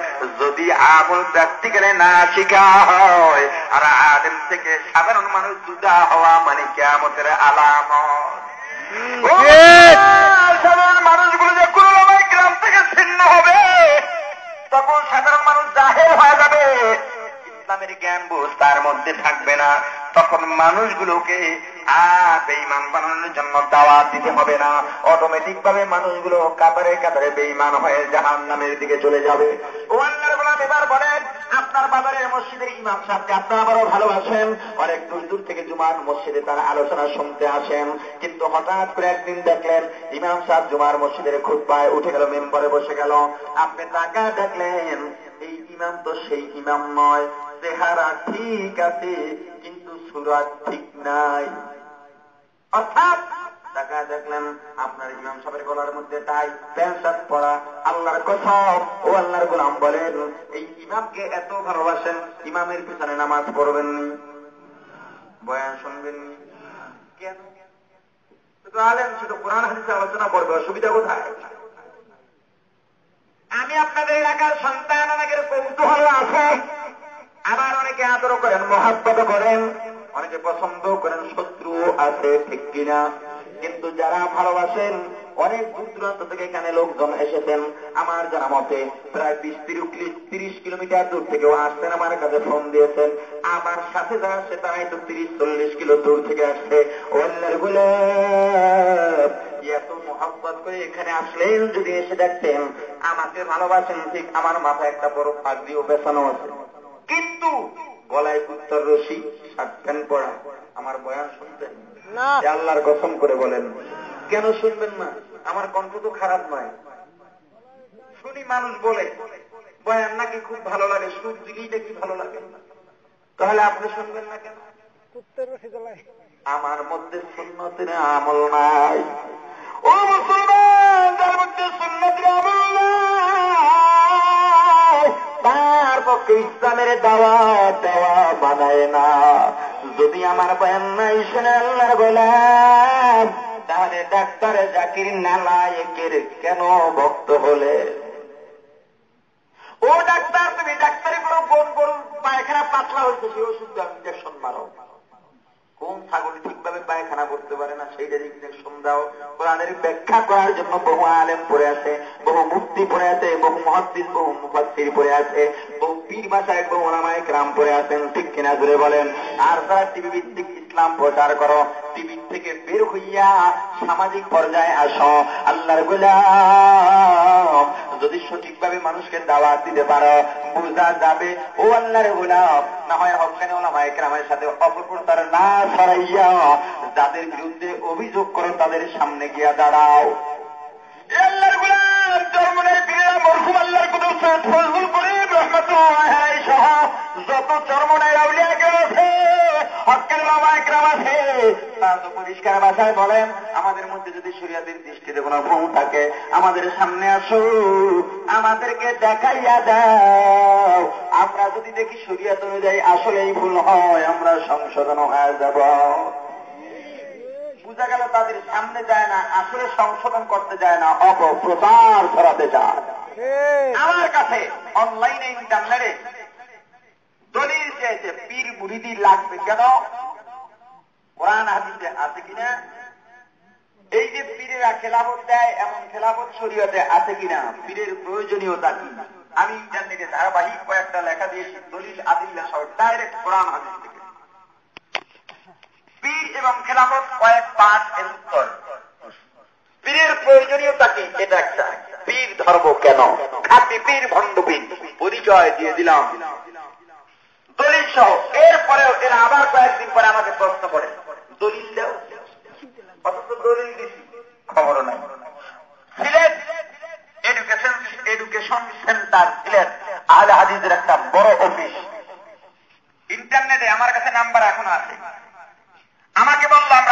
যদি আমল প্র্যাকটিক্যালে না শিখা হয় আর আলেম থেকে সাধারণ মানুষ জুদা হওয়া মানে কেমতের আলামত। ও সাধারণ মানুষগুলো যে কোনো গ্রাম থেকে ছিন্ন হবে তখন সাধারণ মানুষ জাহের হয়ে যাবে। ইসলামের জ্ঞান বোঝ তার মধ্যে থাকবে না। তখন মানুষগুলোকে আর বেইমান বানানোর জন্য দাওয়াত দিতে হবে না। অটোমেটিক ভাবে মানুষগুলো কাতারে কাতারে বেইমান হয়ে জাহান নামের দিকে চলে যাবে। এবার আপনার মসজিদের ইমাম আবারও অনেক দূর দূর থেকে জুমার মসজিদে তারা আলোচনা শুনতে আসেন। কিন্তু হঠাৎ করে একদিন দেখলেন, ইমাম সাহেব জুমার মসজিদের খুদ্ায় উঠে গেল, মেম্বারে বসে গেল। আপনি টাকা দেখলেন, এই ইমাম তো সেই ইমাম নয়। চেহারা ঠিক আছে সুরাত ঠিক নাই। অর্থাৎ দেখা দেখলেন আপনার ইমাম সাহেবের গলার মধ্যে তাই প্যান্ট শার্ট পরা আল্লাহর কথা ও আল্লাহর গোলাম বলেন, এই ইমামকে এত ভালোবাসেন, ইমামের পিছনে নামাজ পড়বেন নি বয়ান শুনবেন কেন? শুধু কোরআন হাদিসে আলোচনা করবে, অসুবিধা কোথায়? আমি আপনাদের এলাকার সন্তান, অনেকের কৌতূহল আছে। আবার অনেকে আদর করেন মহাব্বত করেন। অনেকে পছন্দ করেন শত্রু আছে ঠিক কিনা। কিন্তু যারা ভালোবাসেন, অনেক দূর দূরান্ত থেকে এখানে লোকজন এসেছেন। আমার জানা মতে প্রায় বিশ তিরিশ কিলোমিটার দূর থেকেও আসছেন, আমার কাছে ফোন দিয়েছেন। আমার সাথে যারা আসছে তারা হয়তো তিরিশ, চল্লিশ কিলো দূর থেকে আসছে। অন্যের বলে এত মহাব্বত করে এখানে আসলেন যদি এসে দেখতেন। আমাকে ভালোবাসেন, ঠিক আমার মাথায় একটা বড় পাগড়িও বেছানো আছে। কিন্তু গলায় উত্তর রশি শার্ট প্যান্ট পড়া আমার বয়ান শুনতেন যে আল্লাহর কসম করে বলেন। কেন শুনবেন না? আমার কণ্ঠ তো খারাপ নয়। শুনি মানুষ বলে বয়ান নাকি খুব ভালো লাগে সুখ দিলেই নাকি ভালো লাগে। তাহলে আপনি শুনবেন না কেন? আমার মধ্যে সুন্নতের আমল নাই। ও মুসলমান যার মধ্যে সুন্নতের আমল নাই তার পক্ষে ইসলামের দাওয়া দেওয়া বানায় না। যদি আমার বয়ান নাই শুনে আল্লাহর বলেন তাহলে ডাক্তার জাকির নালায়কের কেন ভক্ত হলে? ও ডাক্তার, তুমি ডাক্তারি করো বোন গরু পায়খানা পাতলা হয়েছে সে ওষুধ ইঞ্জেকশন মারো। কোন ছাগল ঠিকভাবে পায়খানা করতে পারে না সেইটার ইঞ্জেকশন দাও কোরআনের ব্যাখ্যা করার জন্য বহু আলেম পড়ে আছে বহু মুক্তি পড়ে আছে বহু মহাদ্দিস, বহু মুফাসির পড়ে আছে বহু পীর ভাষায় বহু ওলামায় গ্রাম পড়ে আছেন ঠিক কিনা জুড়ে বলেন? আর তারা টিভি ভিত্তিক ইসলাম প্রচার করো টিভি থেকে বের হইয়া সামাজিক পর্যায়ে আসো, আল্লাহর গোলাম যদি সঠিকভাবে মানুষকে দাওয়াত দিতে পারো, বোঝা যাবে, ও আল্লাহর গোলাম, না হয় হকানে ওলামায় গ্রামের সাথে অপপ্রচার না ছড়াইয়া যাদের বিরুদ্ধে অভিযোগ করো, তাদের সামনে গিয়া দাঁড়াও। যত চরমনের আউলিয়া কেউ আছে হকের বাবা একরাম আছে। তারা তো পরিষ্কার ভাষায় বলেন আমাদের মধ্যে যদি শরিয়াতের দৃষ্টিতে কোনো ভুল থাকে আমাদের সামনে আসো আমাদেরকে দেখাইয়া দাও। আমরা যদি দেখি শরিয়াত অনুযায়ী আসলেই ভুল হয় আমরা সংশোধন হয়ে যাব। বুঝা গেল তাদের সামনে যায় না আসলে সংশোধন করতে যায় না অপপ্রচার ছড়াতে চায়। আমার কাছে অনলাইনে ইন্টারনেটে দলিল চেয়েছে পীর মুরিদি লাগবে কেন? কোরআন হাদিসে আছে কিনা? এই যে পীরেরা খেলাফত দেয়, এমন খেলাফত শরীয়তে আছে কিনা? পীরের প্রয়োজনীয়তা কি? আমি ইন্টারনেটে ধারাবাহিক কয়েকটা লেখা দিয়েছি, দলিল আদিল্লা সহ ডাইরেক্ট কোরআন হাদিস থেকে। পীর এবং খেলাফত কয়েক পাঠ এর উত্তর। পীরের প্রয়োজনীয়তা কি? এটা একটা। পীর ধর্ম কেন? খাতি পীর ভণ্ড পীর পরিচয় দিয়ে দিলাম। দলিল সহ। এরপরেও এরা আবার কয়েকদিন পরে আমাকে প্রশ্ন করে, দলিল অথচ দলিল খবর নাই।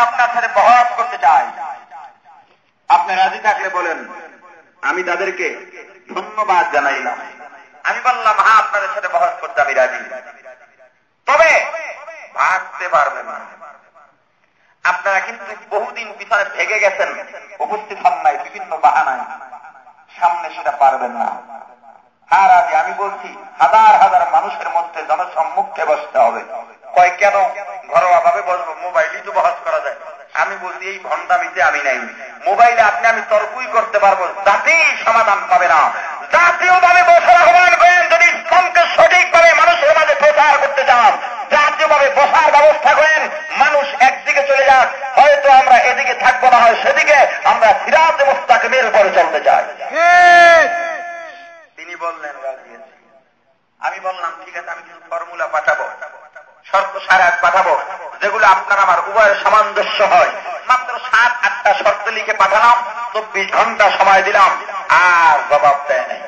আপনার সাথে করতে চাই। আপনি রাজি থাকলে বলেন, আমি তাদেরকে ধন্যবাদ জানাইলাম। আমি বললাম হ্যাঁ আপনাদের সাথে বহস করতে আমি রাজি। তবে ভাগতে পারবেন না। আপনারা কিন্তু বহুদিন পিছনে ভেগে গেছেন, উপস্থিত হন নাই, বিভিন্ন বাহানায়। সামনে সেটা পারবেন না। আর আগে আমি বলছি, হাজার হাজার মানুষের মধ্যে জনসম্মুখে বসতে হবে। কয়, কেন? ঘরোয়া ভাবে বসবো, মোবাইলই তো বহস করা যায়। আমি বলছি, এই ভণ্ডামিতে আমি নাই। মোবাইলে আপনি আমি তর্কই করতে পারব, জাতি সমাধান পাবে না। জাতীয় ভাবে বসার আহ্বান প্রচার করতে চান জাতীয় ভাবে বসার ব্যবস্থা করেন, মানুষ একদিকে চলে যাক, হয়তো আমরা এদিকে থাকব না, হয় সেদিকে আমরা সিরাজ মুস্তাকিমের উপরে চলতে চাই। তিনি বললেন আমি বললাম, ঠিক আছে, আমি কিছু ফর্মুলা পাঠাবো, শর্ত সারা পাঠাবো, যেগুলো আপনার আমার উভয়ের সামঞ্জস্য হয়। মাত্র সাত আটটা শর্ত লিখে পাঠালাম, চব্বিশ ঘণ্টা সময় দিলাম, আর জবাব দেয় নাই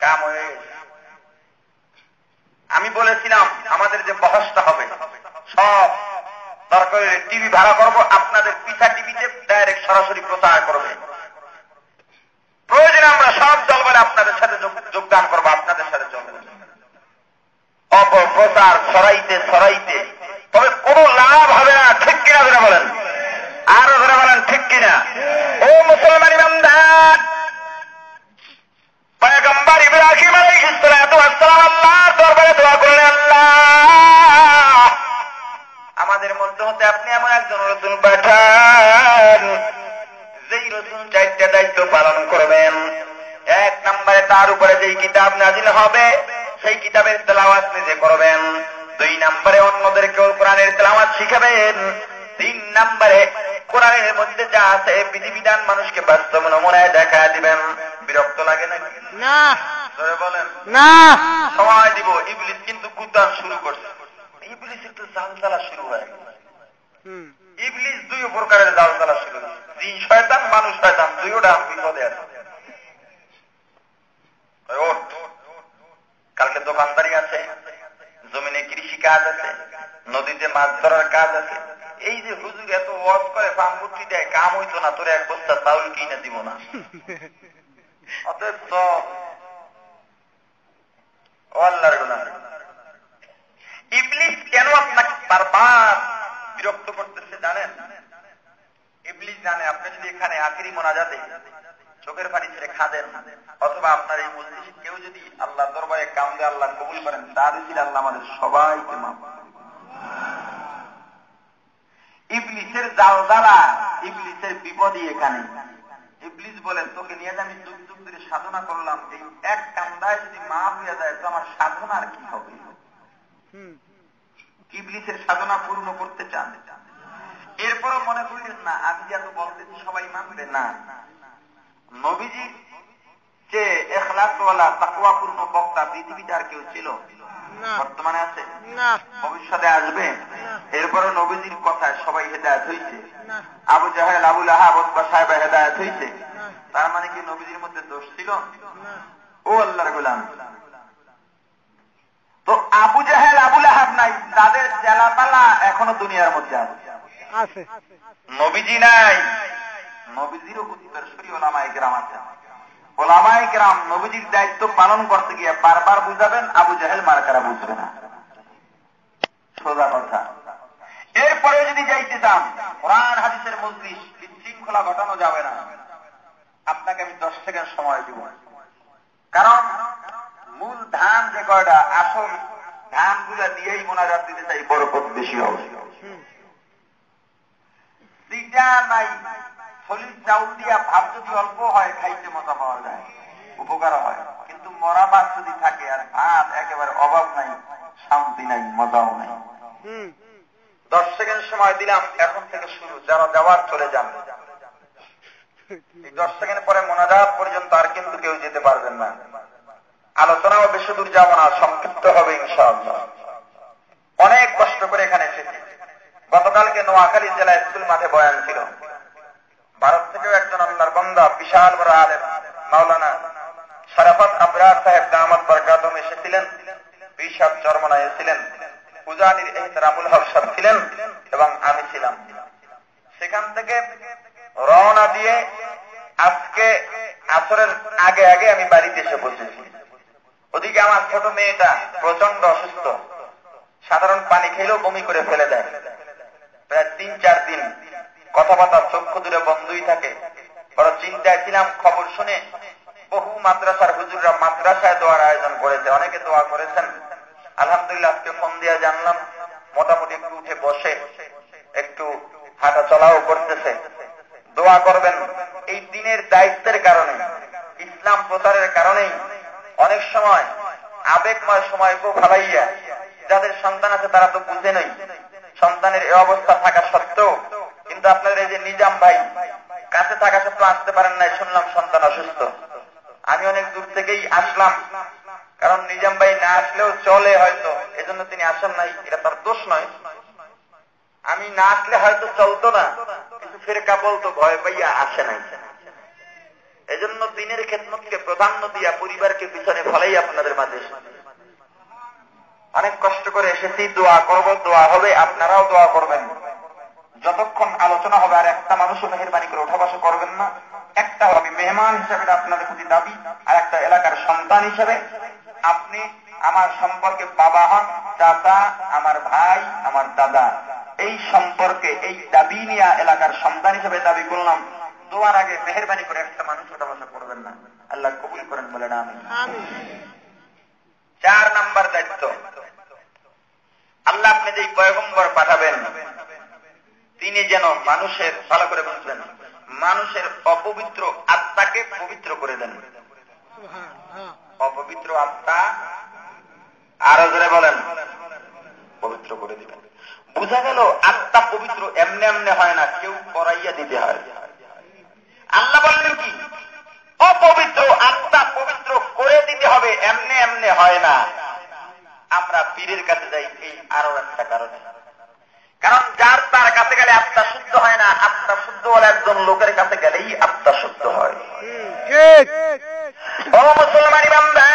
কাম হয়ে গেছে। আমি বলেছিলাম, আমাদের যে বহসটা হবে, সব দরকার টিভি ভাড়া করব, আপনাদের পিঠা টিভিতে ডাইরেক্ট সরাসরি প্রচার করবে। প্রয়োজনে আমরা সব দল বলে আপনাদের সাথে যোগদান করব, আপনাদের সাথে অপপ্রচার ছড়াইতে ছড়াইতে। তবে কোন লাভ হবে না, ঠিক কিনা ধরে বলেন? আরও ধরে বলেন, ঠিক কিনা? ও মুসলমান ইমানদার! পয়গম্বর ইব্রাহিম আলাইহিস সালাতু ওয়াস সালাম আল্লাহর দরবারে দোয়া করলেন, আল্লাহ! আমাদের মধ্যে হতে আপনি এমন একজন রসুল পাঠান। যেই রসুল চারটা দায়িত্ব পালন করবেন, এক নম্বরে তার উপরে যেই কিতাব নাজিল হবে, সেই কিতাবের তেলাওয়াত নিজে করবেন। দুই নম্বরে অন্যদেরকেও কোরআনের তেলাওয়াত শিখাবেন। তিন নম্বরে কোরআনের মধ্যে যা আছে বিধিবিধান মানুষকে বাস্তব নমুনায় দেখা দিবেন। বিরক্ত লাগে না। না বলেন। না। সময় দিব ইবলিস কিন্তু কুদান শুরু করছে। ইবলিসের তো জালজালা শুরু হয়ে। ইবলিস দুই প্রকারের জালজালা শুরু জিন শয়তান মানুষ শয়তান দুইটা বিপদে আছে। কালকে দোকানদারি আছে জমিনে কৃষি কাজ আছে নদীতে মাছ ধরার কাজ আছে। এই যে হুজুর এত ওয়াজ করে পাম্পুটি দেয়, কাম হইতো না, তোর এক বস্তা চাউল কিনে দিব না। ইবলিস কেন আপনাকে বারবার বিরক্ত করতেছে জানেন? ইবলিস জানে, আপনি যদি এখানে আখিরি মোনাজাতে চোখের পানি ছেড়ে খাদেন, অথবা আপনার এই মজলিসে কেউ যদি আল্লাহ দরবারে আল্লাহ কবুল করেন, তার আল্লাহ আমাদের সবাইকে মাফ ইবলিসের জালজালা ইবলিসের বিপদই এখানে। ইবলিস বলেন তোকে নিয়ে আমি যুগ যুগ ধরে সাধনা করলাম এই এক কান্দায় যদি মা হয়ে যায় তো আমার সাধনার কি হবে? ইবলিসের সাধনা পূর্ণ করতে চান। এরপরও মনে করিলেন না আমি যে এত বলতেছি সবাই মানবে না। নবীজি যে এখলাসওয়ালা তাকুয়াপূর্ণ বক্তা পৃথিবীতে আর কেউ ছিল বর্তমানে আছে? ভবিষ্যতে আসবে? এরপরে নবীজির কথায় সবাই হেদায়ত হইছে? আবু জাহেল আবুল আহাব সাহেব হেদায়ত হইছে? তার মানে কি নবীজির মধ্যে দোষ ছিল? ও আল্লাহর গোলাম। তো আবু জাহেল আবুল আহাব নাই তাদের জেলাপালা এখনও দুনিয়ার মধ্যে আছে। নবীজি নাই। নবীজিরও উত্তরসূরি ওলামাই গ্রাম আছে। ওলামাই গ্রাম নবীজির দায়িত্ব পালন করতে গিয়ে বারবার বুঝাবেন, আবু জাহেল মার্কারা বুঝবে না। সোজা কথা। এরপরে যদি যাইতে চান, কোরআন, হাদিসের মজলিস, বিশৃঙ্খলা ঘটানো যাবে না। আপনাকে আমি দশ সেকেন্ড সময় দিব। কারণ মূল ধান যে কয়টা, আসল ধানগুলা দিয়েই মোনাজাত দিতে চাই, বরকত বেশি হবে। দিটা নাই সলিড চাউল দিয়া ভাত যদি অল্প হয়, খাইতে মজা পাওয়া যায়। উপকার হয়। কিন্তু মরা ভাত যদি থাকে আর ভাত একেবারে অভাব নাই, শান্তি নাই, মজাও নাই। দশ সেকেন্ড সময় দিলাম, এখন থেকে শুরু। যারা যাওয়ার চলে যান। দশ সেকেন্ড পরে মোনাজাত পর্যন্ত আর কিন্তু কেউ যেতে পারবেন না। আলোচনাও বেশি দূর যাব না, সংক্ষিপ্ত হবে ইনশাআল্লাহ। অনেক কষ্ট করে এখানে এসেছি। গতকালকে নোয়াখালী জেলা স্কুল মাঠে বয়ান ছিল। বন্দা বিশাল বড় আলেম। মাওলানা সারাফত আবরার সাহেব দামাত বরকাতম এসেছিলেন। বিশাব চরমনা এসেছিলেন। উজানির এহতরামুল হক সাহেব ছিলেন এবং আমি ছিলাম। সেখান থেকে রওনা দিয়ে আজকে আসরের আগে আগে আমি বাড়িতে এসে বসেছি ওদিকে আমার ছোট মেয়েটা প্রচণ্ড অসুস্থ। সাধারণ পানি খেলেও বমি করে ফেলে দেয়। প্রায় তিন চার দিন কথাবার্তা চক্ষু দূরে বন্ধই থাকে। বড় চিন্তায় ছিলাম, খবর শুনে বহু মাদ্রাসার হুজুররা মাদ্রাসায় দোয়ার আয়োজন করেছে, অনেকে দোয়া করেছেন। আলহামদুলিল্লাহ, আজকে ফোন দিয়ে জানলাম, মোটামুটি একটু উঠে বসে, একটু হাঁটা চলাও করতেছে। দোয়া করবেন, এই দিনের দায়িত্বের কারণে, ইসলাম প্রচারের কারণেই অনেক সময় আবেগময় সময়কেও ভালাইয়া যাদের সন্তান আছে তারা তো বুঝে নেই। সন্তানের এ অবস্থা থাকা সত্ত্বেও, কিন্তু আপনাদের এই যে নিজাম ভাই কাছে থাকা সত্ত্বেও আসতে পারেন নাই, শুনলাম সন্তান অসুস্থ। আমি অনেক দূর থেকেই আসলাম। কারণ নিজাম ভাই না আসলেও চলে হয়তো, এজন্য তিনি আসেন নাই, এটা তার দোষ নয়। আমি না আসলে হয়তো চলতো না, কিন্তু ফেরকা বলতো, ভয় পাইয়া আসে নাই। এজন্য দিনের খেদমতকে প্রাধান্য দিয়া পরিবারকে পিছনে ফলাই আপনাদের মাঝে। অনেক কষ্ট করে এসেছি, দোয়া করব, দোয়া হবে, আপনারাও দোয়া করবেন। যতক্ষণ আলোচনা হবে আর একটা মানুষও মেহরবানি করে ওঠা বসা করবেন না একটা হবে মেহমান হিসাবে আপনাদের প্রতি দাবি আর একটা এলাকার সন্তান হিসাবে আপনি আমার সম্পর্কে বাবা হন চাচা আমার ভাই আমার দাদা। এই সম্পর্কে এই দাবি নিয়ে এলাকার সন্তান হিসেবে দাবি করলাম দোয়ার আগে মেহরবানি করে একটা মানুষ ওঠা বসা করবেন না। আল্লাহ কবুল করেন বলে না আমি আমি চার নাম্বার দায়িত্ব। আল্লাহ আপনি যে পয়গম্বর পাঠাবেন তিনি যেন মানুষের, ভালো করে বুঝবেন মানুষের অপবিত্র আত্মাকে পবিত্র করে দেন। অপবিত্র আত্মা আরও জোরে বলেন, পবিত্র করে দিবেন। বুঝা গেল আত্মা পবিত্র এমনি এমনি হয় না, কেউ করাইয়া দিতে হয়। আল্লাহ বললেন কি? অপবিত্র আত্মা পবিত্র করে দিতে হবে, এমনি এমনি হয় না। আমরা পীরের কাছে যাই, এই আরও একটা কারণে। কারণ যার তার কাছে গেলে আত্মা শুদ্ধ হয় না আত্মা শুদ্ধ হলে একজন লোকের কাছে গেলেই আত্মা শুদ্ধ হয়। ও মুসলমানি বান্দা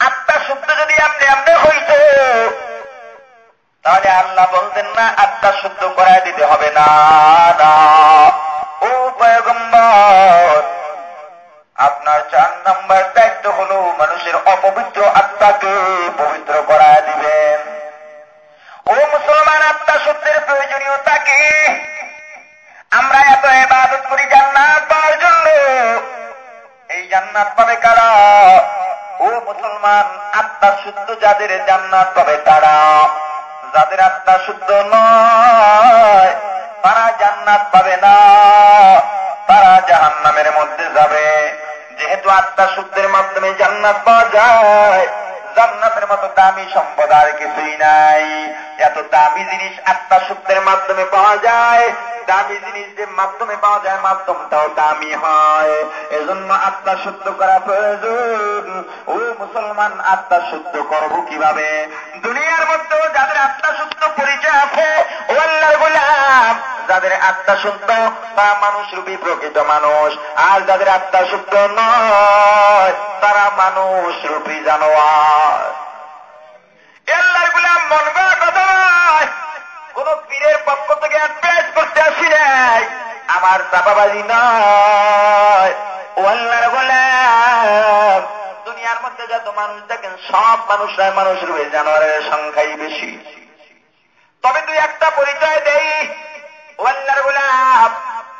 আত্মা শুদ্ধ যদি আপনি আপনি হইত তাহলে আল্লাহ বলতেন না আত্মা শুদ্ধ করায় দিতে হবে না না। ও পয়গম্বর আপনার চার নাম্বার দায়িত্ব হলো মানুষের অপবিত্র আত্মাকে পবিত্র করা দিবেন ও মুসলমান আত্মা সত্যের প্রয়োজনীয়তা কি আমরা এত এবাদত করি জান্নাত পাওয়ার জন্য। এই জান্নাত পাবে কারা? ও মুসলমান, আত্মা শুদ্ধ যাদের জান্নাত পাবে তারা। যাদের আত্মা শুদ্ধ নয়, তারা জান্নাত পাবে না। তারা জাহান্নামের মধ্যে যাবে। যেহেতু আত্মা শুদ্ধের মাধ্যমে জান্নাত পাওয়া যায় জান্নাতের মতো দামি সম্পদ আর কিছুই নাই। এত দামি জিনিস আত্মা সূত্রের মাধ্যমে পাওয়া যায় দামি জিনিস যে মাধ্যমে পাওয়া যায়, মাধ্যমটাও দামি হয়। এজন্য আত্মা শুদ্ধ করা প্রয়োজন। ও মুসলমান, আত্মা শুদ্ধ করব কীভাবে? দুনিয়ার মধ্যেও যাদের আত্মা শুদ্ধ পরিচয় আছে, ও আল্লাহর গোলাম, যাদের আত্মা শুদ্ধ, তা মানুষ রূপী প্রকৃত মানুষ। আর যাদের আত্মা শুদ্ধ নয়, তারা মানুষ রূপী জানোয়ার। আল্লাহর গোলাম মনগা কথা কোন পীরের পক্ষ থেকে অ্যাডভাইস করতে আসি নাই। আমার চাপাবাজি নয়। দুনিয়ার মধ্যে যত মানুষ দেখেন, সব মানুষরা মানুষ রূপে জানোয়ারের সংখ্যাই বেশি। তবে তুই একটা পরিচয় দেই। ও আল্লাহর গোলাম,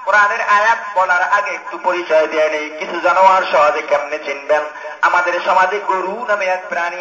কোরআনের আয়াত বলার আগে একটু পরিচয় দেয় নেই। কিছু জানোয়ার সহজে কেমনে চিনবেন? আমাদের সমাজে গরু নামে এক প্রাণী